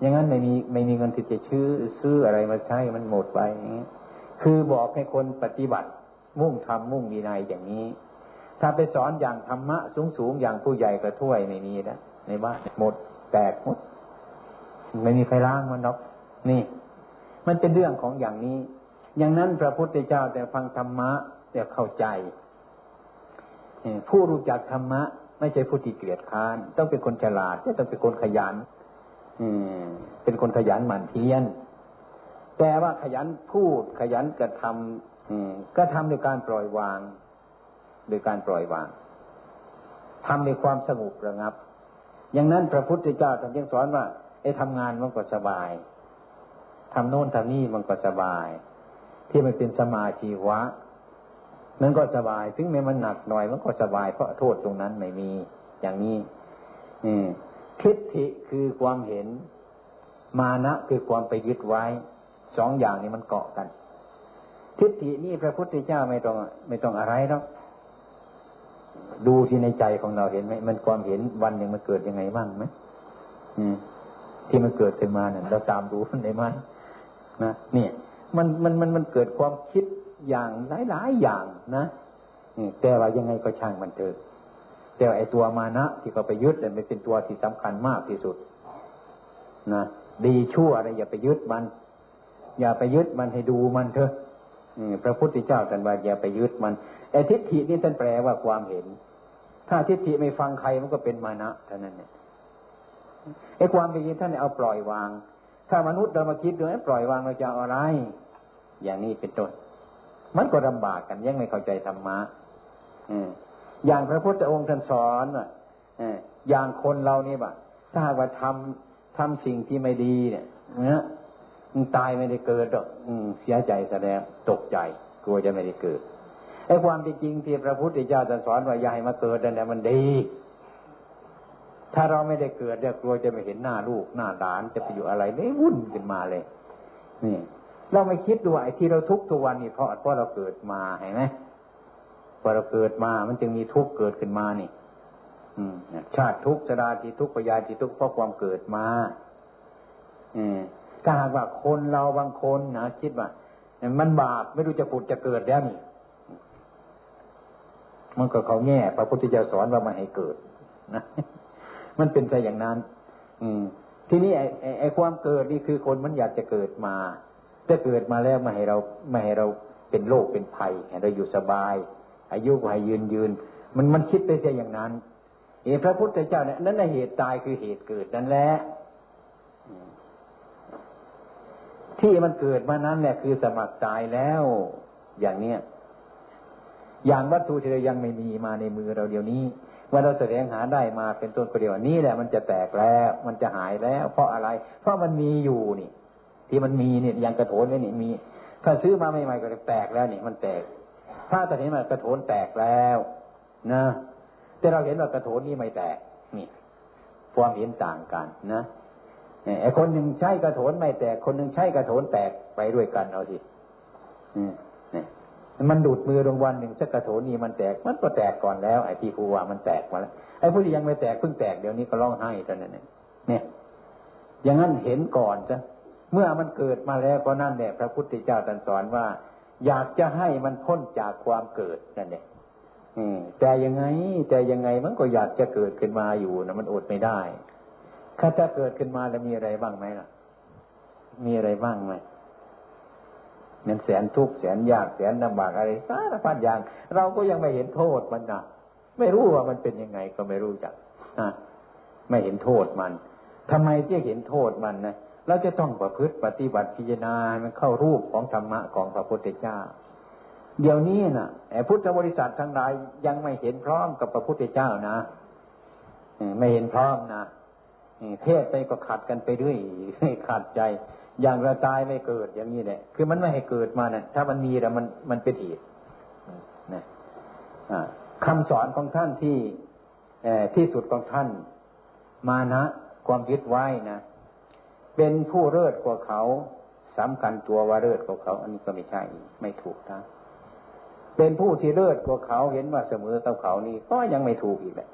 อย่างนั้นไม่มีไม่มีเงินที่จะซื้อซื้ออะไรมาใช้มันหมดไปอย่างนี้คือบอกให้คนปฏิบัติ มุ่งทำมุ่งมีนายอย่างนี้ ถ้าไปสอนอย่างธรรมะสูงๆอย่างผู้ใหญ่กระถ้วยไม่มีนะในบ้านหมดแตกหมดไม่มีใครล้างมันหรอกนี่ มันเป็นเรื่องของอย่างนี้ อย่างนั้นพระพุทธเจ้าแต่ฟังธรรมะแต่เข้าใจผู้รู้จักธรรมะ ไม่ใช่ผู้ที่เกลียดค้าน ต้องเป็นคนฉลาดต้องเป็นคนขยันเป็นคนขยันหมั่นเพียรแต่ว่าขยันพูดขยันกระทำก็ทำโดยการปล่อยวาง โดยการปล่อยวางทำในความสงบระงับ อย่างนั้นพระพุทธเจ้าท่านยังสอนว่าไอ้ทำงานมันก็สบายทำโน่นทำนี่มันก็สบาย ที่มันเป็นสมาชีวะมันก็สบาย ถึงแม้มันหนักหน่อยมันก็สบายเพราะโทษตรงนั้นไม่มี อย่างนี้นี่ทิฏฐิคือความเห็น มานะคือความไปยึดไว้ สองอย่างนี้มันเกาะกัน ทิฏฐินี่พระพุทธเจ้าไม่ต้อง ไม่ต้องอะไรหรอกดูที่ในใจของเราเห็นไหมมันความเห็นวันหนึ่งมันเกิดยังไงบ้างไหมที่มันเกิดขึ้นมาเนี่ยเราตามดูในมันนะเนี่ย มันมันมันมันเกิดความคิดอย่างหลายหลายอย่างนะแต่ว่ายังไงก็ช่างมันเถอะแต่ไอตัวมานะที่เขาไปยึดเนี่ยมันเป็นตัวที่สำคัญมากที่สุดนะดีชั่วอะไรอย่าไปยึดมัน อย่าไปยึดมันให้ดูมันเถอะพระพุทธเจ้าท่านว่าอย่าไปยึดมันไอทิฏฐินี่ท่านแปลว่าความเห็น ถ้าทิฏฐิไม่ฟังใครมันก็เป็นมานะเท่านั้นเนี่ยไอความเป็นจริงท่านเอาปล่อยวาง ถ้ามนุษย์เรามาคิดดูปล่อยวางเราจะอะไร อย่างนี้เป็นต้นมันก็ลำบากกันยังไม่เข้าใจธรรมะอย่างพระพุทธองค์ท่านสอนว่าอย่างคนเรานี่บ่ถ้าหากว่าทำทำสิ่งที่ไม่ดีเนี่ยนะตายไม่ได้เกิดหรอกเสียใจแสดงตกใจ กลัวจะไม่ได้เกิดไอ้ความจริงที่พระพุทธเจ้าสอนว่าอย่าให้มาเกิดนั่นแหละมันดี ถ้าเราไม่ได้เกิดเนี่ยกลัวจะไม่เห็นหน้าลูกหน้าหลานจะไปอยู่อะไรไม่วุ่นขึ้นมาเลย นี่ เราไม่คิดดูไอ้ที่เราทุกทุกวันนี่เพราะเพราะเราเกิดมาเห็นไหมพอเราเกิดมามันจึงมีทุกข์เกิดขึ้นมานี่ชาติทุกข์ชราติทุกข์ปยาติทุกข์เพราะความเกิดมาถ้าหากว่าคนเราบางคนนะคิดว่ามันบาปไม่รู้จะผุดจะเกิดแล้วนี่มันก็เขาแง่พระพุทธเจ้าสอนว่ามันให้เกิดนะ มันเป็นไปอย่างนั้น อืม ทีนี้ไอ้ไอ้ความเกิดนี่คือคนมันอยากจะเกิดมาจะเกิดมาแล้วมาให้เราไม่ให้เราเป็นโรคเป็นภัยให้เราอยู่สบาย อายุให้ยืนยืน มันมันคิดไปเสียอย่างนั้นเอพระพุทธเจ้าเนี่ยนั่นแหละเหตุตายคือเหตุเกิดนั่นแหละที่มันเกิดมานั้นเนี่ยคือสมัครตายแล้ว อย่างเนี้ยอย่างวัตถุที่เรายังไม่มีมาในมือเราเดี๋ยวนี้ ว่าเราแสวงหาได้มาเป็นต้นประเดี๋ยวนี้แหละมันจะแตกแล้ว มันจะหายแล้ว เพราะอะไร เพราะมันมีอยู่นี่ ที่มันมีเนี่ยยังกระโถนไว้นี่มี ถ้าซื้อมาใหม่ๆก็จะแตกแล้วนี่มันแตก ถ้าตอนนี้มันกระโถนแตกแล้วนะแต่เราเห็นว่ากระโถนนี้ไม่แตกนี่ความเห็นต่างกันนะไอ้คนหนึ่งใช้กระโถนไม่แตก คนหนึ่งใช้กระโถนแตกไปด้วยกันเอาสินี่ มันดูดมือลงวันหนึ่งสักกระโถนี้มันแตก มันก็แตกก่อนแล้วไอ้ที่ผู้ว่ามันแตกมาแล้วไอ้ผู้ที่ยังไม่แตกเพิ่งแตกเดี๋ยวนี้ก็ร้องไห้ตอนนั้นเนี่ยอย่างนั้นเห็นก่อนจ้ะเมื่อมันเกิดมาแล้วก็นั่นแหละพระพุทธเจ้าตรัสสอนว่า อยากจะให้มันพ้นจากความเกิดนั่นแหละแต่ยังไง แต่ยังไงมันก็อยากจะเกิดขึ้นมาอยู่นะมันอดไม่ได้ถ้าจะเกิดขึ้นมาแล้วมีอะไรบ้างไหมล่ะ มีอะไรบ้างไหม มันแสนทุกข์แสนยากแสนลำบากอะไรสารพัดอย่าง เราก็ยังไม่เห็นโทษมันนะไม่รู้ว่ามันเป็นยังไงก็ไม่รู้จักไม่เห็นโทษมันทำไมที่เห็นโทษมันนะเราจะต้องประพฤติปฏิบัติพิจารณามันเข้ารูปของธรรมะของพระพุทธเจ้า เดี๋ยวนี้นะไอ้พุทธบริษัททั้งหลายยังไม่เห็นพร้อมกับพระพุทธเจ้านะไม่เห็นพร้อมนะเทศไปก็ขัดกันไปด้วยขัดใจ อย่างเราตายไม่เกิดอย่างนี้เนี่ยคือมันไม่ให้เกิดมาเนี่ยถ้ามันมีแล้วมันมันเป็นเหตุนะคำสอนของท่านที่ที่สุดของท่าน มานะความยึดไว้นะเป็นผู้เลิศกว่าเขาสำคัญตัวว่าเลิศกว่าเขา อันนี้ก็ไม่ใช่ไม่ถูกทั้งเป็นผู้ที่เลิศกว่าเขาเห็นว่าเสมอกับเขานี่ก็ยังไม่ถูกอีกแหละ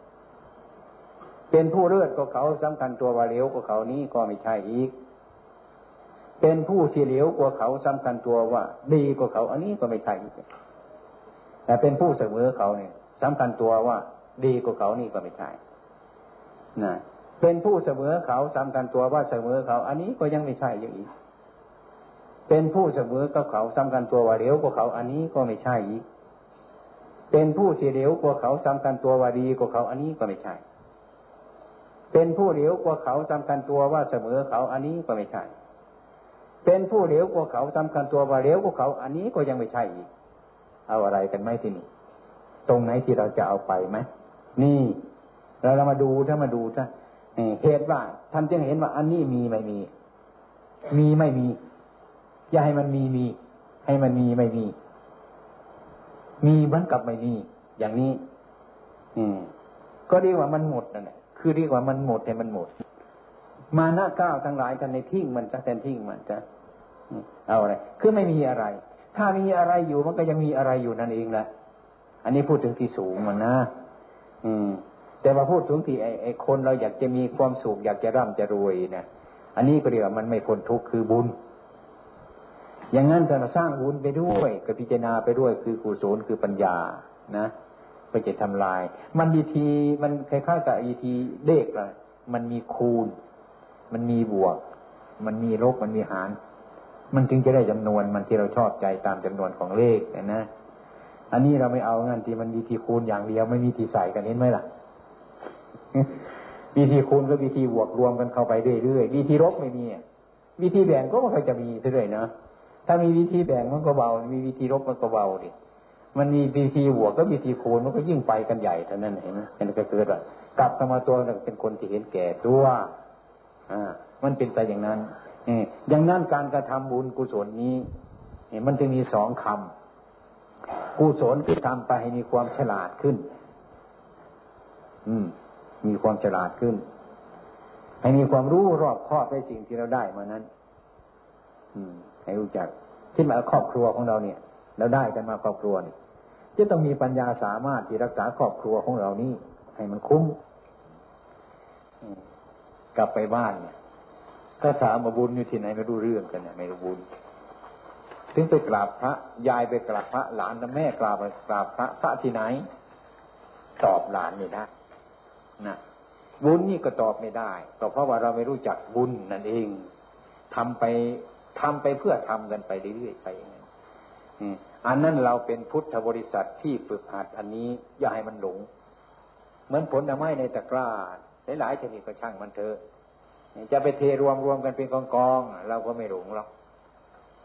เป็นผู้เลิศกว่าเขาสำคัญตัวว่าเหลวกว่าเขานี้ก็ไม่ใช่อีก เป็นผู้ที่เหลวกว่าเขาสำคัญตัวว่า ดีกว่าเขา อันนี้ก็ไม่ใช่แต่เป็นผู้เสมอเขาเนี่ยสำคัญตัวว่า ดีกว่าเขานี่ก็ไม่ใช่นะเป็นผู้เสมอเขาสำคัญตัวว่าเสมอเขา อันนี้ก็ยังไม่ใช่อยู่อีก เป็นผู้เสมอกับเขาสำคัญตัวว่าเหลวกว่าเขา อันนี้ก็ไม่ใช่อีก เป็นผู้ที่เหลวกว่าเขาสำคัญตัวว่าดีกว่าเขา อันนี้ก็ไม่ใช่ เป็นผู้เหลียวกว่าเขาสำคัญตัวว่าเสมอเขา อันนี้ก็ไม่ใช่ เป็นผู้เหลียวกว่าเขาสำคัญตัวว่าเหลียวกว่าเขา อันนี้ก็ยังไม่ใช่อีก เอาอะไรกันไหมที่นี่ตรงไหนที่เราจะเอาไปไหมนี่เราเรามาดูถ้ามาดูถ้าเหตุว่าท่านจึงเห็นว่า อันนี้มีไม่มี มีไม่มี อย่าให้มันมีมี ให้มันมีไม่มี มีเหมือนกับไม่มี อย่างนี้ อืม ก็เรียกว่ามันหมดนั่นแหละคือเรียกว่ามันหมดแต่มันหมด มาหน้าก้าวทั้งหลายกันในทิ้งมันจะแทนทิ้งมันจะ เอาอะไร คือไม่มีอะไร ถ้ามีอะไรอยู่มันก็ยังมีอะไรอยู่นั่นเองแหละ อันนี้พูดถึงที่สูงมันนะ อืม แต่ว่าพูดถึงที่ไอ้คนเราอยากจะมีความสุขอยากจะร่ำจะรวยนะ อันนี้ก็เรียกว่ามันไม่พ้นทุกข์คือบุญ อย่างนั้นจะมาสร้างบุญไปด้วยกับพิจารณาไปด้วยคือกุศลคือปัญญา นะก็จะทำลาย มันดีทีมันคล้ายๆกับอีทีเลขเลยมันมีคูณ มันมีบวก มันมีลบมันมีหาร มันจึงจะได้จำนวนมันที่เราชอบใจตามจำนวนของเลขนะ อันนี้เราไม่เอางั้นที่มันวิธีคูณอย่างเดียวไม่มีวิธีใส่กันเห็นไหมล่ะวิธีคูณก็วิธีบวกรวมกันเข้าไปเรื่อยๆวิธีลบไม่มีวิธีแบ่งก็ไม่ค่อยจะมีเรื่อยๆนะถ้ามีวิธีแบ่งมันก็เบา มีวิธีลบมันก็เบาดิมันมีวิธีบวกก็วิธีคูณมันก็ยิ่งไปกันใหญ่เท่านั้นเห็นไหมมันก็เกิดว่ากลับมาตัวเป็นคนที่เห็นแก่ตัวอ่ามันเป็นไปอย่างนั้น อย่างนั้นการกระทำบุญกุศลนี้มันจะมีสองคำกุศลคือทำไปให้มีความฉลาดขึ้น อืม มีความฉลาดขึ้น ให้มีความรู้รอบคอบในสิ่งที่เราได้มานั้น อืม ให้รู้จักที่มาครอบครัวของเราเนี่ยเราได้กันมาครอบครัวนี่จะต้องมีปัญญาสามารถที่รักษาครอบครัวของเรานี้ให้มันคุ้มกลับไปบ้านเนี่ย ถ้าถามมาบุญอยู่ที่ไหนไม่รู้เรื่องกันเนี่ยไม่รู้บุญ ถึงไปกราบพระ ยายไปกราบพระ หลานแม่กราบไปกราบพระพระที่ไหน ตอบหลานไม่ได้นะบุญนี่ก็ตอบไม่ได้ก็เพราะว่าเราไม่รู้จักบุญนั่นเองทำไปทำไปเพื่อทำกันไปเรื่อยๆไปอย่างนี้อันนั้นเราเป็นพุทธบริษัทที่ฝึกหัดอันนี้อย่าให้มันหลง เหมือนผลไม้ในตะกร้าหลายๆชนิดก็ช่างมันเถอะ จะไปเทรวมรวมกันเป็นกองกองเราก็ไม่หลงหรอก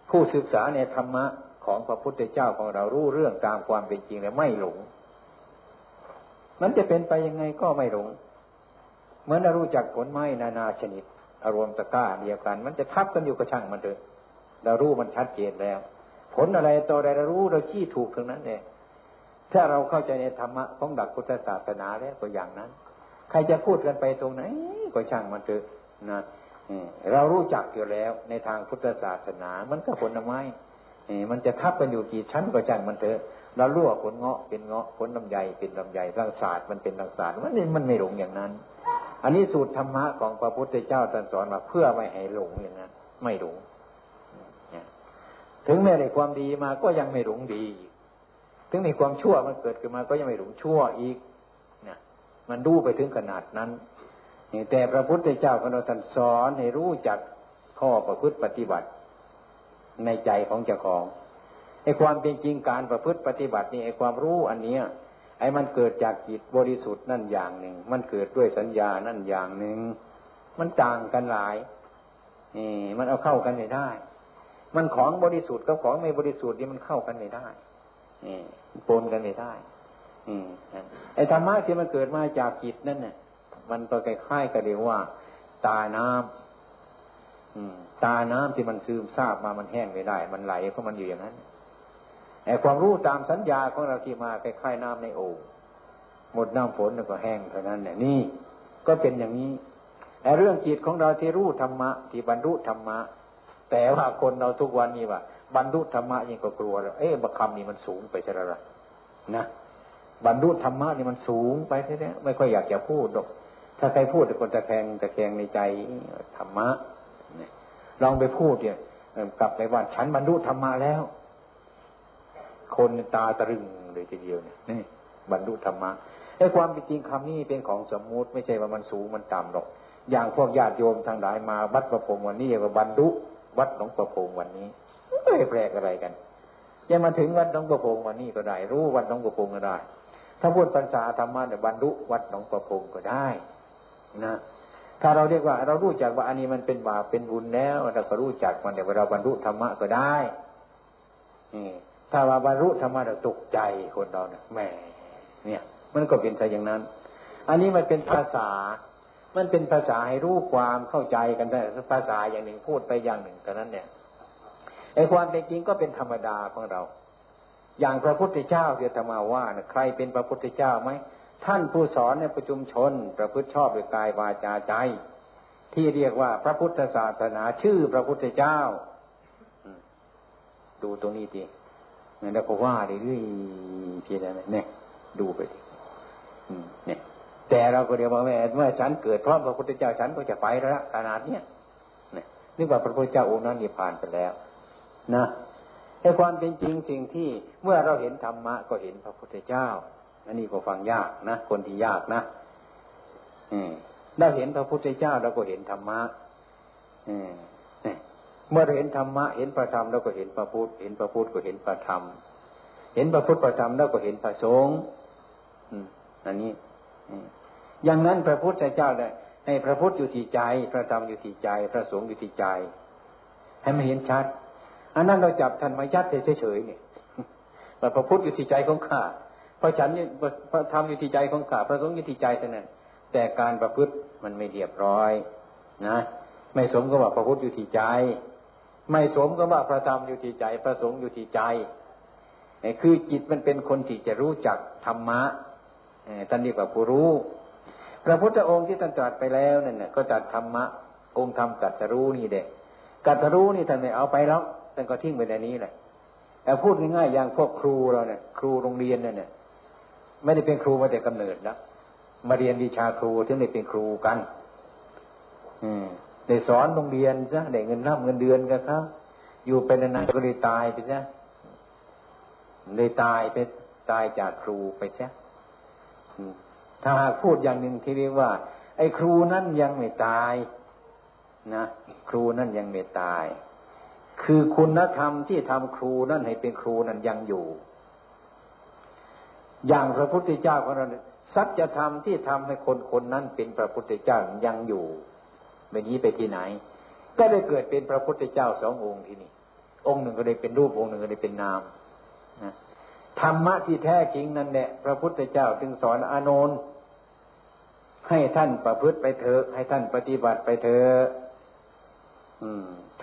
ผู้ศึกษาในธรรมะของพระพุทธเจ้าของเรารู้เรื่องตามความเป็นจริงแล้วไม่หลง มันจะเป็นไปยังไงก็ไม่หลง เหมือนเรารู้จักผลไม้นานาชนิด อารมณ์ตะก้าเดียวกัน มันจะทับกันอยู่กระช่างมันเถอะเรารู้มันชัดเจนแล้ว ผลอะไรตัวอะไรเรารู้เราชี้ถูกตรงนั้นเองถ้าเราเข้าใจในธรรมะของดักพุทธศาสนาแล้วก็อย่างนั้น ใครจะพูดกันไปตรงไหนก็ช่างมันเถอะ นะเรารู้จักอยู่แล้วในทางพุทธศาสนา มันก็ผลไม้มันจะทับกันอยู่กี่ชั้นก็ช่างมันเถอะเรารู้ว่าผลเงาะเป็นเงาะผลลำไยเป็นลำไยรังศาสตร์มันเป็นรังศาสตร์มันมันไม่หลงอย่างนั้น อันนี้สูตรธรรมะของพระพุทธเจ้าตรัสสอนมาเพื่อไม่ให้หลงอย่างนั้นไม่หลงถึงแม้ได้ความดีมาก็ยังไม่หลงดีถึงในความชั่วมันเกิดขึ้นมาก็ยังไม่หลงชั่วอีกนะมันดูไปถึงขนาดนั้น แต่พระพุทธเจ้าของเราท่านสอนให้รู้จักข้อประพฤติปฏิบัติ ในใจของเจ้าของไอ้ความเป็นจริงการประพฤติปฏิบัตินี่ไอ้ความรู้อันเนี้ยไอ้มันเกิดจากจิตบริสุทธิ์นั่นอย่างหนึ่ง มันเกิดด้วยสัญญานั่นอย่างหนึ่ง มันต่างกันหลายนี่มันเอาเข้ากันไม่ได้ มันของบริสุทธิ์กับของไม่บริสุทธิ์นี่มันเข้ากันไม่ได้นี่ปนกันไม่ได้ไอ้ธรรมะที่มันเกิดมาจากจิตนั่นเนี่ย มันก็คล้ายๆกับเรียกว่า ตาน้ำอืม ตาน้ำที่มันซึมซาบมามันแห้งไม่ได้ มันไหลเพราะมันอยู่อย่างนั้นไอ้ความรู้ตามสัญญาของเราที่มาคล้ายๆน้ำในโอ่งหมดน้ำฝนแล้วก็แห้งเท่านั้นเนี่ยนี่ ก็เป็นอย่างนี้ไอ้เรื่องจิตของเราที่รู้ธรรมะ ที่บรรลุธรรมะ แต่ว่าคนเราทุกวันนี้ว่าบรรลุธรรมะยังก็กลัวแล้วเอ๊ะบัคคำนี่มันสูงไปใช่ไหมล่ะนะบรรลุธรรมะนี่มันสูงไปแท้ๆไม่ค่อยอยากจะพูดหรอก ถ้าใครพูดแต่คนตะแคงตะแคงในใจธรรมะลองไปพูดเนี่ยกลับไปว่าฉันบรรลุธรรมะแล้ว คนตาตรึงเลยทีเดียวเนี่ยนี่บรรลุธรรมะไอ้ความเป็นจริงคำนี้เป็นของสมมุติไม่ใช่ว่ามันสูงมันต่ำหรอก อย่างพวกญาติโยมทางหลายมาวัดประพงวันนี้ว่าบรรลุวัดหลวงประพงวันนี้ไม่แปลกอะไรกันยังมาถึงวัดหลวงประพงวันนี้ก็ได้ รู้วัดหลวงประพงก็ได้ ถ้าพูดภาษาธรรมะเนี่ยบรรลุวัดหลวงประพงก็ได้ นะถ้าเราเรียกว่า เรารู้จักว่าอันนี้มันเป็นบาปเป็นบุญแล้วเราก็รู้จักมันเดี๋ยวเราบรรลุธรรมะก็ได้ถ้าว่าบรรลุธรรมะเราตกใจคนเราเนี่ยแหมเนี่ย มันก็เป็นไปอย่างนั้น อันนี้มันเป็นภาษา มันเป็นภาษาให้รู้ความเข้าใจกันได้ภาษาอย่างหนึ่งพูดไปอย่างหนึ่งแต่นั้นเนี่ยไอ้ความเป็นจริงก็เป็นธรรมดาของเรา อย่างพระพุทธเจ้าที่ธรรมาว่าใครเป็นพระพุทธเจ้าไหม ท่านผู้สอนในประชุมชน ประพฤติชอบด้วยกายวาจาใจ ที่เรียกว่าพระพุทธศาสนาชื่อพระพุทธเจ้าดูตรงนี้ดีแล้วก็ว่าเรื่อยๆพี่นะเนี่ยดูไปดิเนี่ย แต่เราก็เรียกว่าแม่เมื่อฉันเกิดพร้อมพระพุทธเจ้าฉันก็จะไปแล้วขนาดเนี้ยเนี่ยนึกว่าพระพุทธเจ้าองค์นั้นนิพพานไปแล้ว นะให้ความเป็นจริงสิ่งที่เมื่อเราเห็นธรรมะก็เห็นพระพุทธเจ้า อันนี้ก็ฟังยากนะคนที่ยากนะเราเห็นพระพุทธเจ้าเราก็เห็นธรรมะเมื่อเราเห็นธรรมะเห็นพระธรรมเราก็เห็นพระพุทธเห็นพระพุทธก็เห็นพระธรรม เห็นพระพุทธพระธรรมแล้วก็เห็นพระสงฆ์อันนี้อย่างนั้นพระพุทธเจ้าได้ให้พระพุทธอยู่ที่ใจ พระธรรมอยู่ที่ใจ พระสงฆ์อยู่ที่ใจ ให้มันเห็นชัด อันนั้นเราจับท่านมายัดเฉยๆเนี่ยว่าพระพุทธอยู่ที่ใจของข้า พระฉันนี่พระธรรมอยู่ที่ใจของข้าพระสงฆ์อยู่ที่ใจเท่านั้นแต่การประพฤติมันไม่เรียบร้อย นะ ไม่สมกับว่าพระพุทธอยู่ที่ใจ ไม่สมกับว่าพระธรรมอยู่ที่ใจ พระสงฆ์อยู่ที่ใจคือจิตมันเป็นคนที่จะรู้จักธรรมะท่านเรียกว่าผู้รู้ พระพุทธองค์ที่ท่านตรัสไปแล้วนั่นน่ะก็ตรัสธรรมะ องค์ธรรมกัตรู้นี่เด็กกัตรู้นี่ท่านไม่เอาไปแล้วท่านก็ทิ้งไปในนี้แหละแต่พูดง่ายๆอย่างพวกครูเราเนี่ย ครูโรงเรียนเนี่ย ไม่ได้เป็นครูมาแต่กำเนิดนะมาเรียนวิชาครูถึงได้เป็นครูกัน อืมได้สอนโรงเรียนซะได้เงินน้ำเงินเดือนกันครับ อยู่เป็นนานๆก็เลยตายไปซะเลยตายไปตายจากครูไปซะถ้าหากพูดอย่างหนึ่งที่เรียกว่า ไอ้ครูนั่นยังไม่ตาย นะครูนั่นยังไม่ตาย คือคุณธรรมที่ทำครูนั่นให้เป็นครูนั่นยังอยู่ อย่างพระพุทธเจ้าของเราสัจธรรมที่ทำให้คนคนนั้นเป็นพระพุทธเจ้ายังอยู่ไม่นี้ไปที่ไหน ก็ได้เกิดเป็นพระพุทธเจ้าสององค์ที่นี่ องค์หนึ่งก็ได้เป็นรูปองค์หนึ่งก็ได้เป็นนามนะธรรมะที่แท้จริงนั่นแหละพระพุทธเจ้าจึงสอนอานนท์ให้ท่านประพฤติไปเถอะให้ท่านปฏิบัติไปเถอะ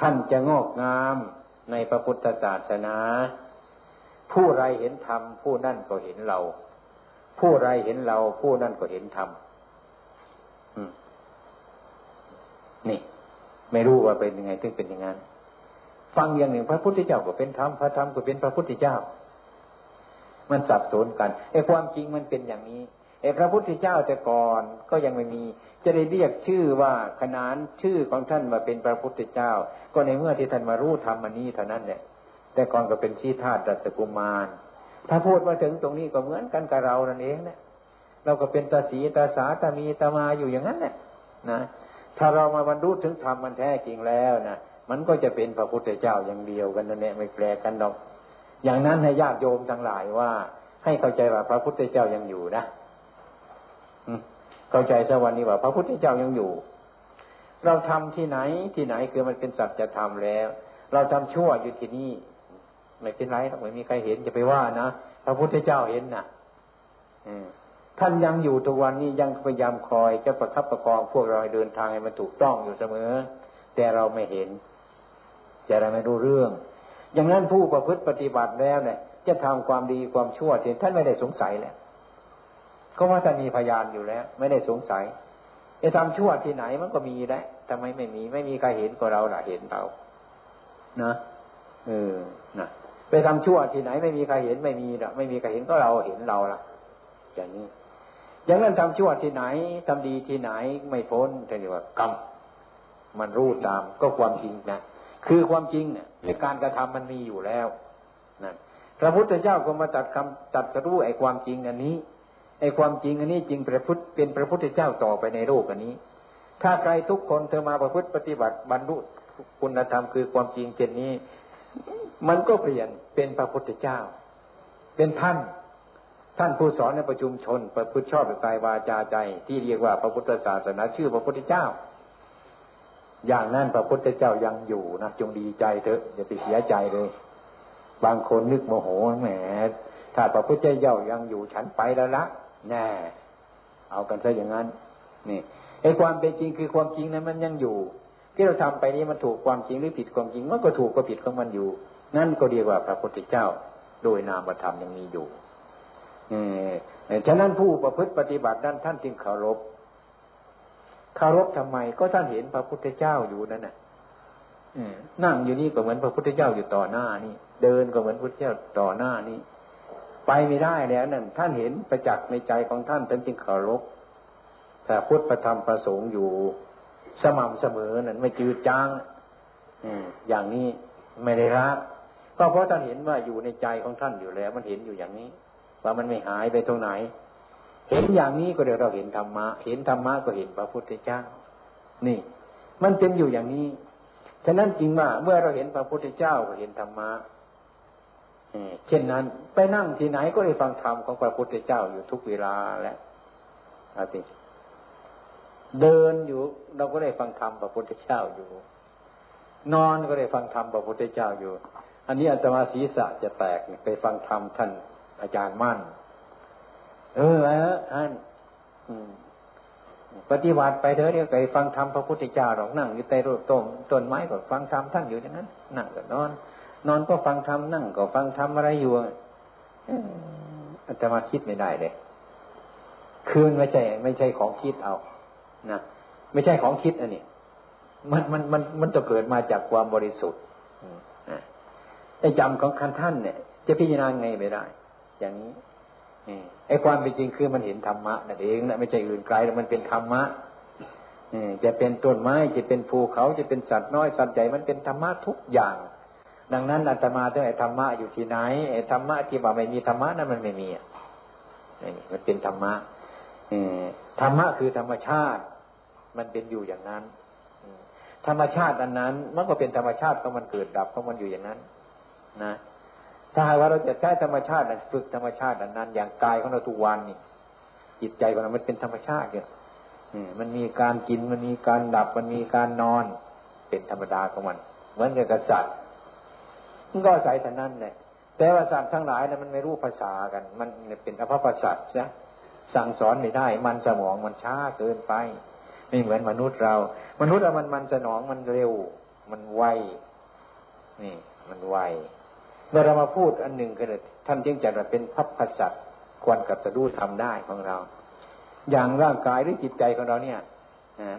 ท่านจะงอกงามในพระพุทธศาสนา ผู้ไรเห็นธรรมผู้นั่นก็เห็นเรา ผู้ไรเห็นเรา ผู้นั่นก็เห็นธรรมนี่ ไม่รู้ว่าเป็นยังไงถึงเป็นอย่างนั้นฟังอย่างหนึ่งพระพุทธเจ้าก็เป็นธรรมพระธรรมก็เป็นพระพุทธเจ้า มันสับสนกันไอ้ความจริงมันเป็นอย่างนี้ไอ้พระพุทธเจ้าแต่ก่อนก็ยังไม่มี จะได้เรียกชื่อว่าขนานชื่อของท่านมาเป็นพระพุทธเจ้า ก็ในเมื่อที่ท่านมารู้ธรรมอันนี้เท่านั้นแหละ แต่ก่อนก็เป็นชี้ธาตุดัสกุมาร ถ้าพูดมาถึงตรงนี้ก็เหมือนกันกับเรานั่นเองนะเราก็เป็นตาสีตาสาตามีตามาอยู่อย่างนั้นแหละนะถ้าเรามาบรรลุถึงธรรมมันแท้จริงแล้วนะมันก็จะเป็นพระพุทธเจ้าอย่างเดียวกันนั่นแหละไม่แปลกันหรอกอย่างนั้นให้ญาติโยมทั้งหลายว่า ให้เข้าใจว่าพระพุทธเจ้ายังอยู่นะเข้าใจสักวันนี้ว่า พระพุทธเจ้ายังอยู่ เราทำที่ไหนที่ไหนคือมันเป็นสัจธรรมแล้ว เราทำชั่วอยู่ที่นี่ ไม่เป็นไรไม่มีใครเห็นจะไปว่านะพระพุทธเจ้าเห็นนะ่ะท่านยังอยู่ทุกวันนี้ยังพยายามคอยจะประคับประคองพวกเราให้เดินทางให้มันถูกต้องอยู่เสมอ แต่เราไม่เห็น แต่เราไม่รู้เรื่อง อย่างนั้นผู้ประพฤติปฏิบัติแล้วเนี่ย จะทำความดีความชั่วเห็นท่านไม่ได้สงสัยแล้วก็ว่าท่านมีพยานอยู่แล้ว ไม่ได้สงสัยจะทำชั่วที่ไหนมันก็มีแล้วทำไมไม่มี ไม่มีใครเห็นก็เราละเห็นเรานะเออนะ ไปทำชั่วที่ไหนไม่มีใครเห็นไม่มีละไม่มีใครเห็นก็เราเห็นเราละอย่างนี้ อย่างนั้นทำชั่วที่ไหนทำดีที่ไหนไม่พ้นเรียกว่ากรรมมันรู้ตามก็ความจริงนะคือความจริงเนี่ยในการกระทำมันมีอยู่แล้วนะพระพุทธเจ้าก็มาตัดคำตัดรู้ไอ้ความจริงอันนี้ไอ้ความจริงอันนี้จริงพระพุทธเป็นพระพุทธเจ้าต่อไปในโลกอันนี้ ถ้าใครทุกคนเธอมาประพฤติปฏิบัติบรรลุคุณธรรมคือความจริงเช่นนี้ มันก็เปลี่ยนเป็นพระพุทธเจ้า เป็นท่าน ท่านผู้สอนในประชุมชนประพฤติชอบในกายวาจาใจ ที่เรียกว่าพระพุทธศาสนาชื่อพระพุทธเจ้า อย่างนั้นพระพุทธเจ้ายังอยู่นะจงดีใจเถอะอย่าไปเสียใจเลย บางคนนึกโมโหแหมถ้าพระพุทธเจ้ายังอยู่ฉันไปแล้วละแน่เอากันซะอย่างนั้นนี่ไอ้ความเป็นจริงคือความจริงนั้นมันยังอยู่ ที่เราทำไปนี้มันถูกความจริงหรือผิดความจริงมันก็ถูกก็ผิดของมันอยู่ นั่นก็เรียกว่าพระพุทธเจ้า โดยนามธรรมยังมีอยู่ฉะนั้นผู้ประพฤติปฏิบัตินั้นท่านจึงเคารพเคารพทำไมก็ท่านเห็นพระพุทธเจ้าอยู่นั่นน่ะนั่งอยู่นี่ก็เหมือนพระพุทธเจ้าอยู่ต่อหน้านี่ เดินก็เหมือนพระพุทธเจ้าต่อหน้านี่ไปไม่ได้แล้วนั่นท่านเห็นประจักษ์ในใจของท่านท่านจึงเคารพแต่พุทธประธรรมประสงค์อยู่ สม่ำเสมอนั่นไม่จืดจางอย่างนี้ไม่ได้รักก็เพราะท่านเห็นว่าอยู่ในใจของท่านอยู่แล้ว มันเห็นอยู่อย่างนี้ ว่ามันไม่หายไปตรงไหน เห็นอย่างนี้ก็เดี๋ยวเราเห็นธรรมะ เห็นธรรมะก็เห็นพระพุทธเจ้า นี่ มันเป็นอยู่อย่างนี้ ฉะนั้นจริงว่าเมื่อเราเห็นพระพุทธเจ้าก็เห็นธรรมะเช่นนั้น ไปนั่งที่ไหนก็ได้ฟังธรรมของพระพุทธเจ้าอยู่ทุกเวลาแหละอาติ เดินอยู่ เราก็ได้ฟังธรรมพระพุทธเจ้าอยู่ นอนก็ได้ฟังธรรมพระพุทธเจ้าอยู่ อันนี้อาตมาศีรษะจะแตกไปฟังธรรมท่านอาจารย์มั่น เออฮะท่านปฏิบัติไปเถอะเดี๋ยวไปฟังธรรมพระพุทธเจ้าหรอกนั่งอยู่ใต้ร่มต้นต้นไม้ก็ฟังธรรมท่านอยู่อย่างนั้นนั่งก็นอน นอนก็ฟังธรรมนั่งก็ฟังธรรมอะไรอยู่อาตมาคิดไม่ได้เลย คืนไม่ใช่ ไม่ใช่ของคิดเอา นะไม่ใช่ของคิดอันนี้มันมันมันมันจะเกิดมาจากความบริสุทธิ์ไอ้จำของคันท่านเนี่ย จะพิจารณาไงไม่ได้ อย่างนี้ไอ้ความเป็นจริงคือมันเห็นธรรมะนั่นเองนะไม่ใช่อื่นไกลแต่มันเป็นธรรมะจะเป็นต้นไม้จะเป็นภูเขาจะเป็นสัตว์น้อยสัตว์ใหญ่มันเป็นธรรมะทุกอย่าง ดังนั้นอาตมาต้องไอ้ธรรมะอยู่ที่ไหนไอ้ธรรมะที่ว่าไม่มีธรรมะนั้นมันไม่มีอะมันเป็นธรรมะ ธรรมะคือธรรมชาติ มันเป็นอยู่อย่างนั้นธรรมชาติอันนั้น มันก็เป็นธรรมชาติของมันเกิดดับของมันอยู่อย่างนั้น นะ ถ้าหากว่าเราจะใช้ธรรมชาติฝึกธรรมชาตินั้น อย่างกายของเราทุกวันนี่จิตใจของเรามันเป็นธรรมชาติเนี่ยมันมีการกินมันมีการดับมันมีการนอน เป็นธรรมดาของมัน เหมือนกับสัตว์มันก็อาศัยแต่นั้นแหละแต่ว่าสัตว์ทั้งหลายนะมันไม่รู้ภาษากัน มันเป็นอภพสัตว์นะ สั่งสอนไม่ได้ มันสมองมันช้าเกินไป ไม่เหมือนมนุษย์เรา มนุษย์เรามันมันสนองมันเร็ว มันไวนี่ มันไวเมื่อเรามาพูดอันหนึ่งก็เลยท่านจึงจัดว่าเป็นพัพพสัตควรกับจะรู้ทำได้ของเรา อย่างร่างกายหรือจิตใจของเราเนี่ย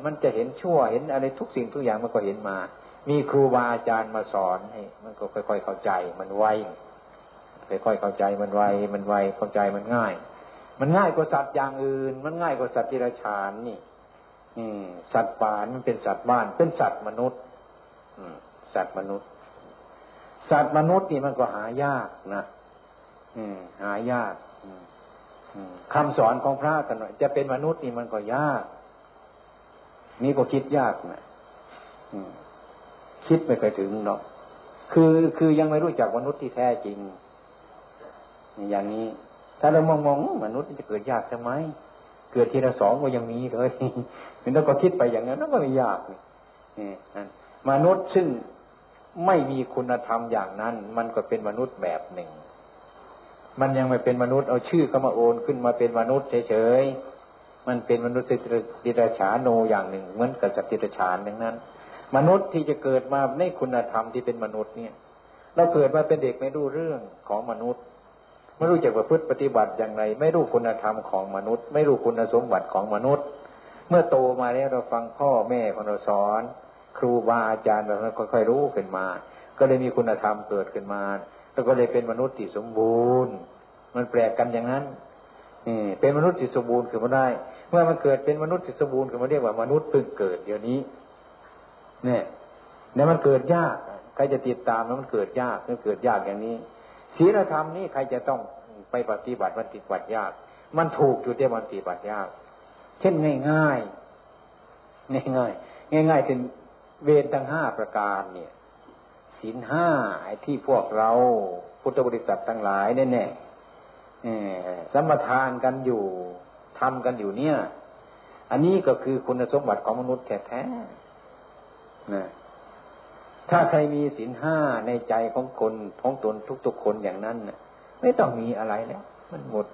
มันจะเห็นชั่วเห็นอะไรทุกสิ่งทุกอย่างมันก็เห็นมา มีครูบาอาจารย์มาสอนให้มันก็ค่อยๆเข้าใจ มันไวค่อยๆเข้าใจมันไวมันไวเข้าใจมันง่าย มันง่ายกว่าสัตว์อย่างอื่น มันง่ายกว่าสัตว์ที่ราชานนี่สัตว์ป่ามันเป็นสัตว์บ้าน เป็นสัตว์มนุษย์สัตว์มนุษย์ สัตว์มนุษย์นี่มันก็หายากนะหายากคำสอนของพระกันหน่อย จะเป็นมนุษย์นี่มันก็ยาก นี่ก็คิดยากนะคิดไม่เคยถึงหรอกคือคือยังไม่รู้จักมนุษย์ที่แท้จริง อย่างนี้ ถ้าเรามองมองมนุษย์จะเกิดยากทำไมเกิดทีละสองก็ยังมีเลยมันต้องก็คิดไปอย่างนั้นก็ไม่ยากนี่มนุษย์ซึ่งไม่มีคุณธรรมอย่างนั้น มันก็เป็นมนุษย์แบบหนึ่ง มันยังไม่เป็นมนุษย์เอาชื่อเข้ามาโอนขึ้นมาเป็นมนุษย์เฉยๆมันเป็นมนุษย์ติรฉาโนอย่างหนึ่ง เหมือนกับสัตว์ติรฉานอย่างนั้น มนุษย์ที่จะเกิดมาในคุณธรรมที่เป็นมนุษย์เนี่ย เราเกิดมาเป็นเด็กไม่รู้เรื่องของมนุษย์ ไม่รู้จักประพฤติปฏิบัติอย่างไร ไม่รู้คุณธรรมของมนุษย์ ไม่รู้คุณสมบัติของมนุษย์ เมื่อโตมาแล้วเราฟังพ่อแม่ของเราสอน ครูบาอาจารย์แบบนั้นค่อยๆรู้ขึ้นมา ก็เลยมีคุณธรรมเกิดขึ้นมา แล้วก็เลยเป็นมนุษย์ที่สมบูรณ์ มันแปลกกันอย่างนั้นนี่เป็นมนุษย์ที่สมบูรณ์ขึ้นมาได้ เมื่อมันเกิดเป็นมนุษย์ที่สมบูรณ์ขึ้นมาเรียกว่ามนุษย์เพิ่งเกิดเดี๋ยวนี้ เนี่ยเนี่ยมันเกิดยากใครจะติดตามมันเกิดยากมันเกิดยากอย่างนี้ ศีลธรรมนี้ใครจะต้องไปปฏิบัติมันปฏิบัติยาก มันถูกอยู่ที่มันปฏิบัติยาก เช่นง่ายง่ายง่ายง่ายง่ายง่ายเป็นเวรทั้งห้าประการเนี่ยศีลห้าไอ้ที่พวกเราพุทธบริษัททั้งหลายแน่แน่สมทานกันอยู่ทำกันอยู่เนี่ย อันนี้ก็คือคุณสมบัติของมนุษย์แท้ๆนะ ถ้าใครมีศีลห้าในใจของคนของตนทุกๆคนอย่างนั้นน่ะ ไม่ต้องมีอะไรแล้วมันหมด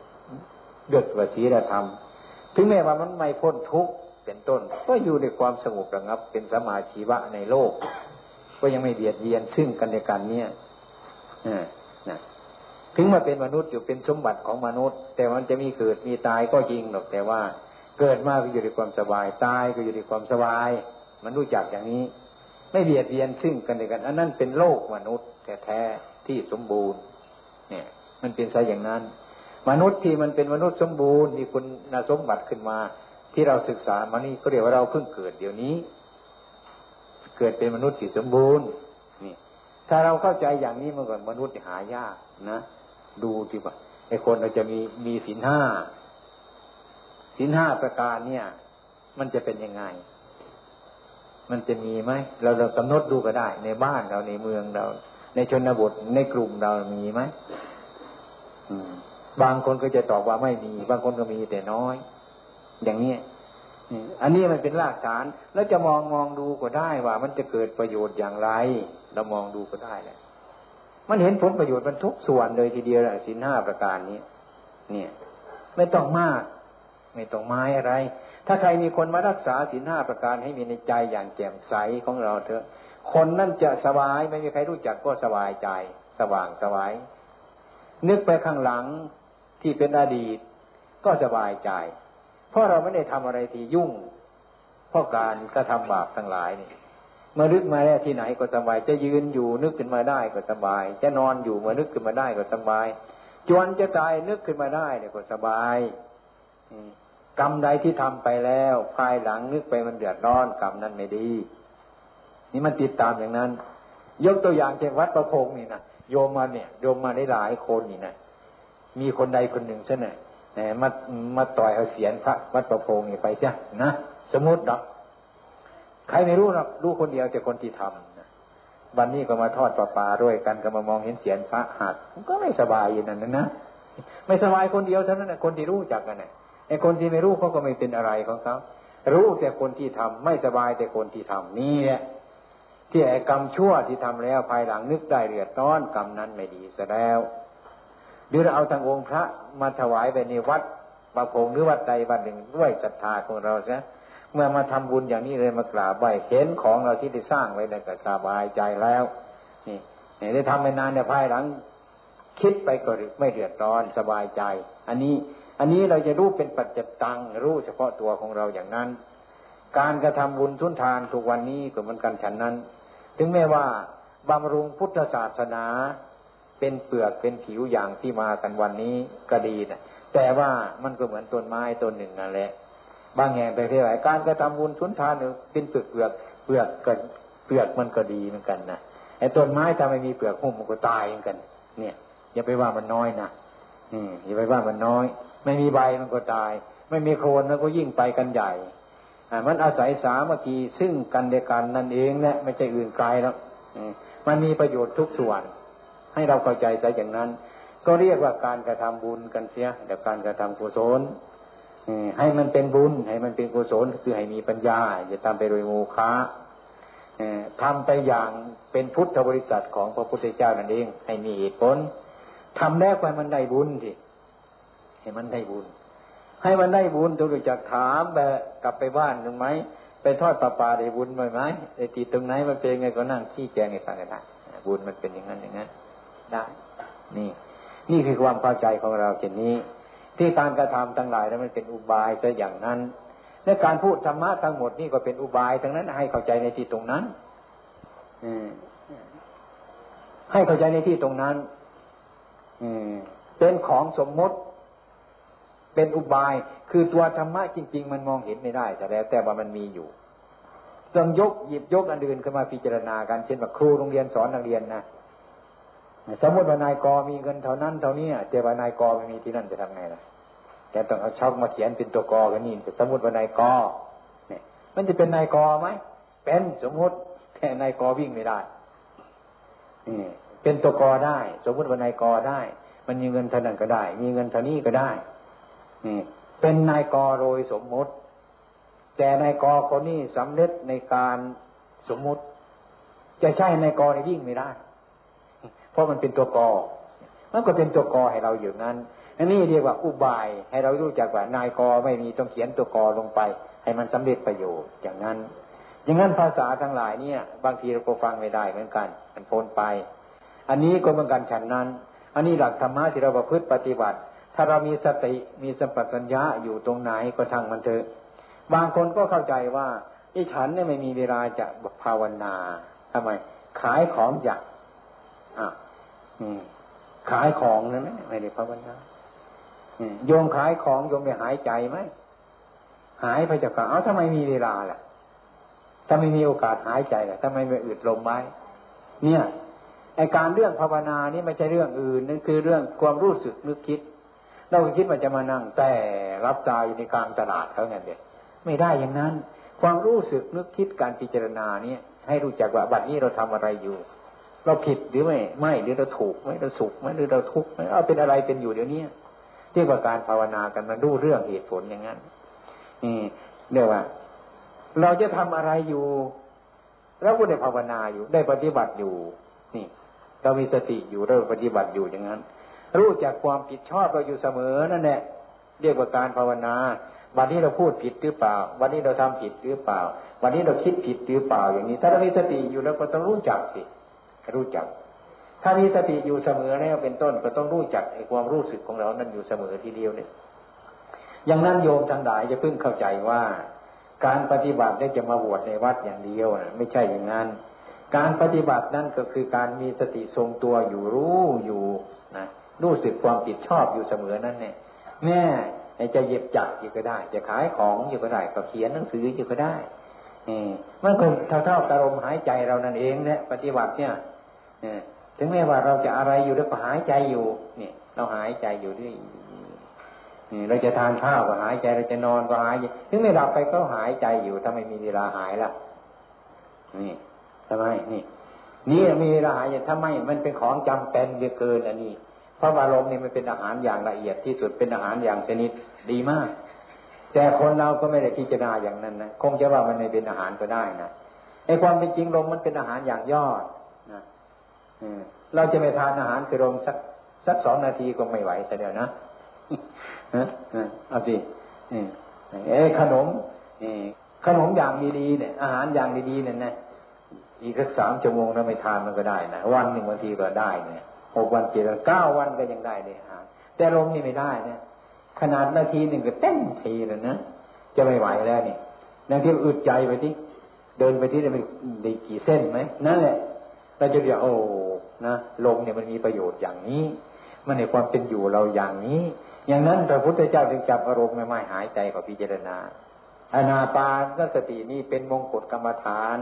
เดือดว่าศีลธรรม ถึงแม้ว่ามันไม่พ้นทุกข์เป็นต้น ก็อยู่ในความสงบระงับ เป็นสมาชีวะในโลก ก็ยังไม่เบียดเบียนซึ่งกันในกันเนี่ยนะถึงมาเป็นมนุษย์อยู่เป็นสมบัติของมนุษย์ แต่มันจะมีเกิดมีตายก็จริงหรอกแต่ว่าเกิดมาก็อยู่ในความสบายตายก็อยู่ในความสบาย มันรู้จักอย่างนี้ ไม่เบียดเบียนซึ่งกันในกัน อันนั้นเป็นโลกมนุษย์แท้ๆที่สมบูรณ์ เนี่ย มันเป็นซะอย่างนั้น มนุษย์ที่มันเป็นมนุษย์สมบูรณ์มีคุณสมบัติขึ้นมา ที่เราศึกษามานี่ก็เรียกว่าเราเพิ่งเกิดเดี๋ยวนี้ เกิดเป็นมนุษย์ที่สมบูรณ์นี่ ถ้าเราเข้าใจอย่างนี้มันก่อนมนุษย์หายากนะดูที่ว่าไอ้คนเราจะมีมีศีลห้าศีลห้าประการเนี่ย มันจะเป็นยังไง มันจะมีไหมเราเรากำหนดดูก็ได้ ในบ้านเราในเมืองเรา ในชนบทในกลุ่มเรามีไหมบางคนก็จะตอบว่าไม่มี บางคนก็มีแต่น้อย อย่างนี้อันนี้มันเป็นรากฐาน แล้วจะมองมองดูก็ได้ว่า มันจะเกิดประโยชน์อย่างไร เรามองดูก็ได้แหละมันเห็นผลประโยชน์มันทุกส่วนเลยทีเดียวแหละสินห้าประการนี้เนี่ย ไม่ต้องมาก ไม่ต้องไม้อะไร ถ้าใครมีคนมารักษาสินห้าประการให้มีในใจอย่างแจ่มใสของเราเถอะ คนนั่นจะสบายไม่มีใครรู้จักก็สบายใจ สว่างสวาย นึกไปข้างหลังที่เป็นอดีต ก็สบายใจ เพราะเราไม่ได้ทำอะไรที่ยุ่งเพราะการกระทำบาปทั้งหลายนี่เมื่อนึกมาได้ที่ไหนก็สบาย จะยืนอยู่นึกขึ้นมาได้ก็สบาย จะนอนอยู่เมื่อนึกขึ้นมาได้ก็สบาย จวนจะตายนึกขึ้นมาได้เนี่ยก็สบาย กรรมใดที่ทำไปแล้ว ภายหลังนึกไปมันเดือดร้อนกรรมนั้นไม่ดี นี่มันติดตามอย่างนั้น ยกตัวอย่างเช่นวัดประพงนี่นะโยมมาเนี่ยโยมมาได้หลายคนนี่นะมีคนใดคนหนึ่งเช่นเนี่มามาต่อยเอาเสียนพระวัดประพงนี่ไปใช่นะสมมติดอกใครไม่รู้หรอกรู้คนเดียวแต่คนที่ทำนะวันนี้ก็มาทอดปลาปลาด้วยกันก็มามองเห็นเสียนพระหักก็ไม่สบายอย่างนั้นนะไม่สบายคนเดียวเท่านั้นนะคนที่รู้จักกันเนี่ย ไอ้คนที่ไม่รู้เขาก็ไม่เป็นอะไรของเขารู้แต่คนที่ทำไม่สบายแต่คนที่ทำนี่แหละที่ไอ้กรรมชั่วที่ทำแล้วภายหลังนึกได้เรียดร้อนกรรมนั้นไม่ดีซะแล้วหรือเราเอาทางองค์พระมาถวายไปในวัดประพงหรือวัดใดวัดหนึ่งด้วยศรัทธาของเราใช่เมื่อมาทำบุญอย่างนี้เลยมากราบไหว้เห็นของเราที่ได้สร้างไว้ในกระสบายใจแล้ว นี่ได้ทำไปนานในภายหลัง คิดไปก็ไม่เดือดร้อนสบายใจ อันนี้ อันนี้เราจะรู้เป็นปัจจิตัง รู้เฉพาะตัวของเราอย่างนั้น การกระทำบุญทุนทานทุกวันนี้ก็เหมือนกันฉันนั้น ถึงแม้ว่าบำรุงพุทธศาสนา เป็นเปลือกเป็นผิวอย่างที่มากันวันนี้ก็ดีนะแต่ว่ามันก็เหมือนต้นไม้ต้นหนึ่งนั่นแหละบางแห่งไปเท่าไหร่การกระทำบุญทุนทานเนี่ยเป็นเปลือกเปลือกเปลือกก็เปลือกมันก็ดีเหมือนกันนะไอ้ต้นไม้ถ้าไม่มีเปลือกหุ้มมันก็ตายเหมือนกัน เนี่ย อย่าไปว่ามันน้อยนะอืมอย่าไปว่ามันน้อย ไม่มีใบมันก็ตาย ไม่มีโคนมันก็ยิ่งไปกันใหญ่มันอาศัยสามัคคีซึ่งกันเดียกันนั่นเองแหละไม่ใช่อื่นไกลแล้วมันมีประโยชน์ทุกส่วน ให้เราเข้าใจใจอย่างนั้น ก็เรียกว่าการกระทำบุญกันเสียแต่การกระทำกุศลให้มันเป็นบุญ ให้มันเป็นกุศลคือให้มีปัญญาอย่าทำไปโดยโมฆะทำไปอย่างเป็นพุทธบริษัทของพระพุทธเจ้านั่นเอง ให้มีเหตุผลทำแล้วให้มันได้บุญสิ ให้มันได้บุญ ให้มันได้บุญต้องรู้จักถามแบบกลับไปบ้านหนึ่งไหมไปทอดปลาปลาได้บุญไหมไหมไอ้ตีตรงไหนมันเป็นไงก็นั่งขี้แจงให้ฟังกันได้บุญมันเป็นอย่างนั้นอย่างนั้นได้ นี่ นี่คือความเข้าใจของเราเช่นนี้ ที่การกระทำทั้งหลายนั้นมันเป็นอุบายซะอย่างนั้นและการพูดธรรมะทั้งหมดนี่ก็เป็นอุบายทั้งนั้นให้เข้าใจในที่ตรงนั้นอให้เข้าใจในที่ตรงนั้นเป็นของสมมติ เป็นอุบาย คือตัวธรรมะจริง ๆ มันมองเห็นไม่ได้แต่แล้ว แต่ว่ามันมีอยู่ต้องยกหยิบยกอันอื่นขึ้นมาพิจารณากันเช่นว่าครูโรงเรียนสอนนักเรียนนะสมมติว่านายกมีเงินเท่านั้นเท่านี้แต่ว่านายกไม่มีที่นั่นจะทำไงล่ะแกต้องเอาช็อกมาเขียนเป็นตัวกอกันนี่สมมติว่านายกเนี่ย มันจะเป็นนายกไหมเป็นสมมติแต่นายกวิ่งไม่ได้นี่เป็นตัวกอได้ สมมติว่านายกได้ มันมีเงินเท่านั้นก็ได้ มีเงินเท่านี้ก็ได้ นี่เป็นนายกโดยสมมติ แต่นายกคนนี้สำเร็จในการสมมุติ จะใช่นายกในวิ่งไม่ได้ เพราะมันเป็นตัวกอมันก็เป็นตัวกอให้เราอยู่นั้นอันนี้เรียกว่าอุบายให้เรารู้จักว่านายกอไม่มีต้องเขียนตัวกอลงไป ให้มันสำเร็จประโยชน์อย่างนั้น อย่างนั้นภาษาทั้งหลายเนี่ย บางทีเราก็ฟังไม่ได้เหมือนกัน มันพ้นไป อันนี้ก็เหมือนกันฉันนั้น อันนี้หลักธรรมะที่เราประพฤติปฏิบัติ ถ้าเรามีสติมีสัมปชัญญะอยู่ตรงไหนก็ทางมันเถอะ บางคนก็เข้าใจว่าไอ้ฉันเนี่ยไม่มีเวลาจะภาวนาทำไม ขายของอยากอะขายของนั่นไหมไม่ได้ภาวนาโยมขายของโยมไปหายใจไหมหายไปจากกาเอาทำไมมีเวลาล่ะถ้าไม่มีโอกาสหายใจล่ะทำไมไม่อึดลมไว้เนี่ยไอการเรื่องภาวนานี่ไม่ใช่เรื่องอื่นนั่นคือเรื่องความรู้สึกนึกคิด เราคิดมันจะมานั่งแต่รับตาอยู่ในกลางตลาดเท่านั้นเด็ไม่ได้อย่างนั้น ความรู้สึกนึกคิดการพิจารณาเนี่ยให้รู้จักว่าบัดนี้เราทำอะไรอยู่ เราผิดหรือไม่ไม่หรือเราถูกไหมเราสุขไหมหรือเราทุกข์ไหมเอาเป็นอะไรเป็นอยู่เดี๋ยวนี้เรียกว่าการภาวนากันมาดูเรื่องเหตุผลอย่างนั้นนี่เรียกว่า เราจะทำอะไรอยู่เราก็ได้ภาวนาอยู่ได้ปฏิบัติอยู่ นี่ เรามีสติอยู่เราปฏิบัติอยู่อย่างนั้น รู้จักความผิดชอบเราอยู่เสมอนั่นแหละเรียกว่าการภาวนา วันนี้เราพูดผิดหรือเปล่า วันนี้เราทำผิดหรือเปล่า วันนี้เราคิดผิดหรือเปล่าอย่างนี้ ถ้าเรามีสติอยู่แล้วก็ต้องรู้จักสิรู้จัก ถ้ามีสติอยู่เสมอแล้วเป็นต้นก็ต้องรู้จักไอ้ความรู้สึกของเรานั้นอยู่เสมอทีเดียวเนี่ยอย่างนั้นโยมทั้งหลายจะเพึ่งเข้าใจว่า การปฏิบัติได้จะมาบวชในวัดอย่างเดียวนะไม่ใช่อย่างนั้น การปฏิบัตินั่นก็คือการมีสติทรงตัวอยู่รู้อยู่นะ รู้สึกความผิดชอบอยู่เสมอนั่นเนี่ยแม่จะเย็บจักอยู่ก็ได้ จะขายของอยู่ก็ได้ก็เขียนหนังสืออยู่ก็ได้มันก็เท่าเท่ากับลมหายใจเรานั่นเองเนี่ยปฏิบัติเนี่ยถึงแม้ว่าเราจะอะไรอยู่แล้วก็หายใจอยู่เนี่ยเราหายใจอยู่ด้วยเราจะทานข้าวก็หายใจเราจะนอนก็หายใจถึงไม่หลับไปก็หายใจอยู่ถ้าไม่มีเวลาหายล่ะ นี่ทำไมนี่ นี่มีเวลาหายใจถ้าไมมันเป็นของจำเป็นเกินอันนี้ ราะว่าลมนี่มันเป็นอาหารอย่างละเอียดที่สุดเป็นอาหารอย่างชนิดดีมาก แต่คนเราก็ไม่ได้พิจารณาอย่างนั้นนะคงจะว่ามันไม่เป็นอาหารก็ได้นะในความเป็นจริงลมมันเป็นอาหารอย่างยอดนะเราจะไม่ทานอาหารคือลมสักสักสองนาทีก็ไม่ไหวแต่เดียวนะเอาสิเอ้ขนมขนมอย่างดีๆเนี่ย อาหารอย่างดีๆเนี่ยนะอีกสักสามชั่วโมงเราไม่ทานมันก็ได้นะวันหนึ่งบางทีก็ได้เนี่ย หกวันเจ็ดวันเก้าวันก็ยังได้เลยหาแต่ลมนี่ไม่ได้นะขนาดนาทีหนึ่งก็เต้นทีเลยนะจะไม่ไหวแล้วนี่นั่งที่อึดใจไปที่เดินไปที่ได้ได้กี่เส้นไหมนั่นแหละเราจะเรียกโอ้นะลมเนี่ยมันมีประโยชน์อย่างนี้ มันในความเป็นอยู่เราอย่างนี้ อย่างนั้นพระพุทธเจ้าจึงจับอารมณ์ไม่ไม่หายใจกับพิจารณาอนาปานสตินี่เป็นมงกุฎกรรมฐาน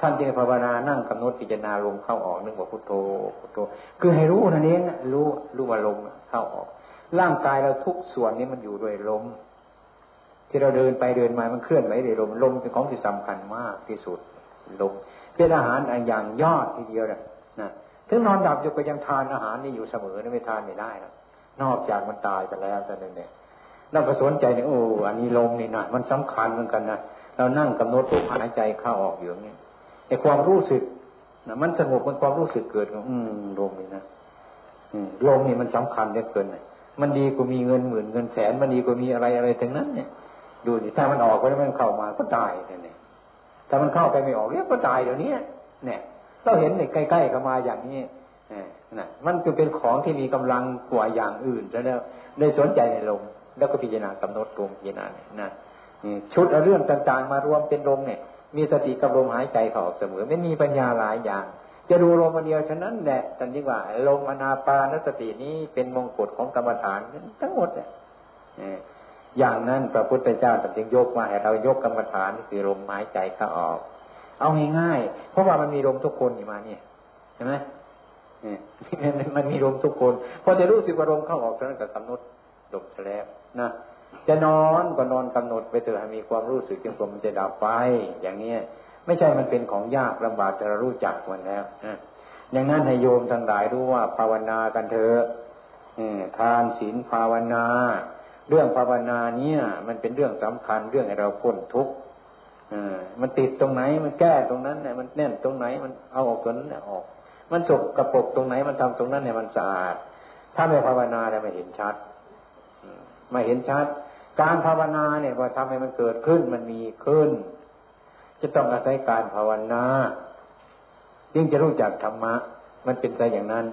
ท่านจึงภาวนานั่งกำหนดพิจารณาลมเข้าออกนึกว่าพุทโธพุทโธ คือให้รู้นั่นเองรู้รู้ว่าลมเข้าออก ร่างกายเราทุกส่วนนี้มันอยู่ด้วยลม ที่เราเดินไปเดินมามันเคลื่อนไหวด้วยลมลมเป็นของที่สำคัญมากที่สุดลมเป็นอาหารอย่างยอดทีเดียวนะนะถึงนอนดับอยู่ก็ยังทานอาหารนี่อยู่เสมอไม่ทานไม่ได้นะนอกจากมันตายไปแล้วแต่นั้นเนี่ยเราก็สนใจเนี่ยโอ้อันนี้ลมนี่นะมันสำคัญเหมือนกันนะเรานั่งกำหนดลมหายใจเข้าออกอยู่อย่างนี้ ไอ้ความรู้สึกนะมันสงบมันความรู้สึกเกิดอืมลมนี่นะอืมลมนี่มันสำคัญเหลือเกินมันดีกว่ามีเงินหมื่นเงินแสน มันดีกว่ามีอะไรอะไรทั้งนั้น เนี่ย ดูดิถ้ามันออกไปแล้วมันเข้ามาก็ตายเนี่ยถ้ามันเข้าไปไม่ออกเนี่ยก็ตายเดี๋ยวนี้เนี่ยเราเห็นเนี่ยใกล้ๆเข้ามาอย่างนี้นะมันคือเป็นของที่มีกำลังกว่าอย่างอื่นแล้วได้สนใจในลมแล้วก็พิจารณากำหนดลมพิจารณาเนี่ยนะชุดเรื่องต่างๆ มารวมเป็นลมเนี่ย มีสติกับลมหายใจเขาออกเสมอ ไม่มีปัญญาหลายอย่าง จะดูลมเดียวฉะนั้นแหละตันยิ่งว่าลมอนาปานสตินี้เป็นมงกุฎของกรรมฐานทั้งหมดเนี่ยอย่างนั้นพระพุทธเจ้าจึงยกมาให้เรายกกรรมฐานคือลมหายใจเข้าออก เอาง่ายๆเพราะว่ามันมีลมทุกคนอยู่มาเนี่ยใช่ไหมมันมีลมทุกคนพอจะรู้สึกว่าลมเข้าออกเท่านั้นก็กำหนดลมแล้วนะ จะนอนก็นอนกำหนดไปเถอะให้มีความรู้สึกจนกว่ามันจะดับไป อย่างเนี้ยไม่ใช่มันเป็นของยากลำบากแต่เรารู้จักมันแล้วอย่างนั้นให้โยมทั้งหลายรู้ว่าภาวนากันเถอะทานศีลภาวนา เรื่องภาวนาเนี่ย มันเป็นเรื่องสำคัญเรื่องให้เราพ้นทุกข์มันติดตรงไหนมันแก้ตรงนั้นเนี่ยมันแน่นตรงไหนมันเอาออกตรงนั้นออก มันสกกระปกตรงไหนมันทำตรงนั้นเนี่ยมันสะอาด ถ้าไม่ภาวนาเนี่ยไม่เห็นชัดไม่เห็นชัด การภาวนาเนี่ยว่าทำให้มันเกิดขึ้นมันมีขึ้น จะต้องอาศัยการภาวนาจึงจะรู้จักธรรมะ มันเป็นใจอย่างนั้น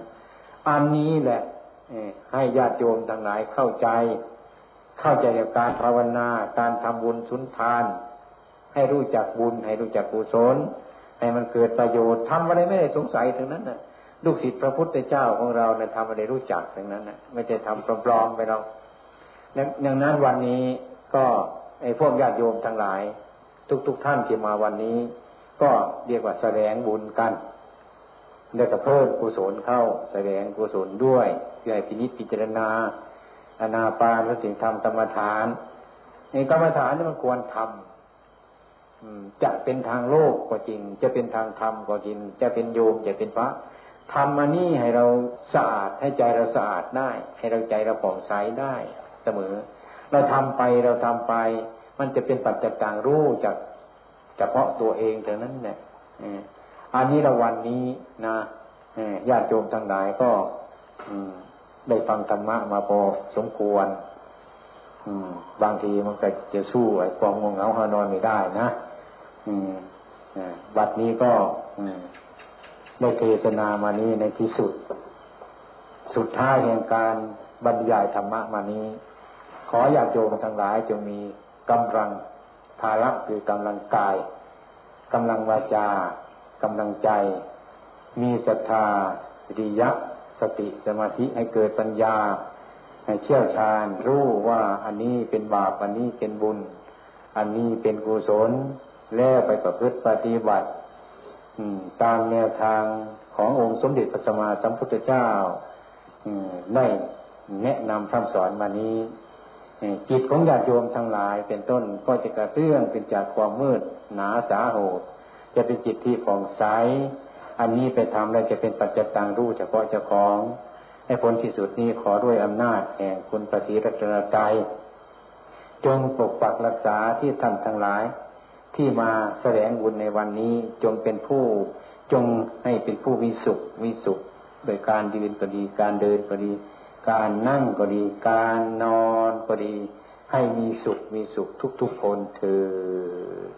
อันนี้แหละให้ญาติโยมทั้งหลายเข้าใจ เข้าใจในการภาวนา การทำบุญสุนทาน ให้รู้จักบุญ ให้รู้จักกุศล ให้มันเกิดประโยชน์ทำอะไรไม่ได้สงสัยถึงนั้นนะลูกศิษย์พระพุทธเจ้าของเราเนี่ยทำอะไรรู้จักถึงนั้นนะไม่ใช่ทำปลอมๆไปเรา ดังนั้นวันนี้ก็ไอ้พวกญาติโยมทั้งหลาย ทุกๆทท่านที่มาวันนี้ ก็เรียกว่าแสดงบุญกันเรียกเพิ่มกุศลเข้าแสดงกุศลด้วยเพื่อให้พินิจพิจารณาอนาปานและสิ่งทำกรรมฐานในกรรมฐานนี่มันควรทำจะเป็นทางโลกก็จริง จะเป็นทางธรรมก็จริง จะเป็นโยมจะเป็นพระทำมานี่ให้เราสะอาดให้ใจเราสะอาดได้ ให้เราใจเราผ่องใสได้ เสมอ เราทำไปเราทำไป มันจะเป็นปัจจัยต่างรู้จากเฉพาะตัวเองเท่านั้นเนี่ยอันนี้เราวันนี้นะญาติโยมทั้งหลายก็ได้ฟังธรรมะมาพอสมควรบางทีมันก็จะสู้ไอ้ความงงเหงาหานอนไม่ได้นะบัดนี้ก็ได้เทศนามานี้ในที่สุด สุดท้ายแห่งการบรรยายธรรมะมานี้ ขออยากโยมทั้งหลายจงมีกำลังภาระคือกำลังกายกำลังวาจากำลังใจ มีศรัทธาริยะ สติสมาธิให้เกิดปัญญา ให้เชี่ยวชาญ รู้ว่าอันนี้เป็นบาป อันนี้เป็นบุญ อันนี้เป็นกุศล แล้วไปประพฤติปฏิบัติตามแนวทางขององค์สมเด็จพระสัมมาสัมพุทธเจ้าได้แนะนำคำสอนมานี้ จิตของญาติโยมทั้งหลายเป็นต้นก็จะกระเตื้องเป็นจากความมืดหนาสาโหดจะเป็นจิตที่ผ่องใสอันนี้ไปทำแล้วจะเป็นปัจจตังรู้เฉพาะเจ้าของให้ผลที่สุดนี้ขอด้วยอำนาจแห่งคุณปฏิรัตนใจจงปกปักรักษาที่ท่านทั้งหลาย ที่มาแสดงบุญในวันนี้จงเป็นผู้จงให้เป็นผู้มีสุขมีสุข โดยการยืนก็ดีการเดินก็ดี การนั่งก็ดี การนอนก็ดี ให้มีสุขมีสุขทุกๆคนเถิด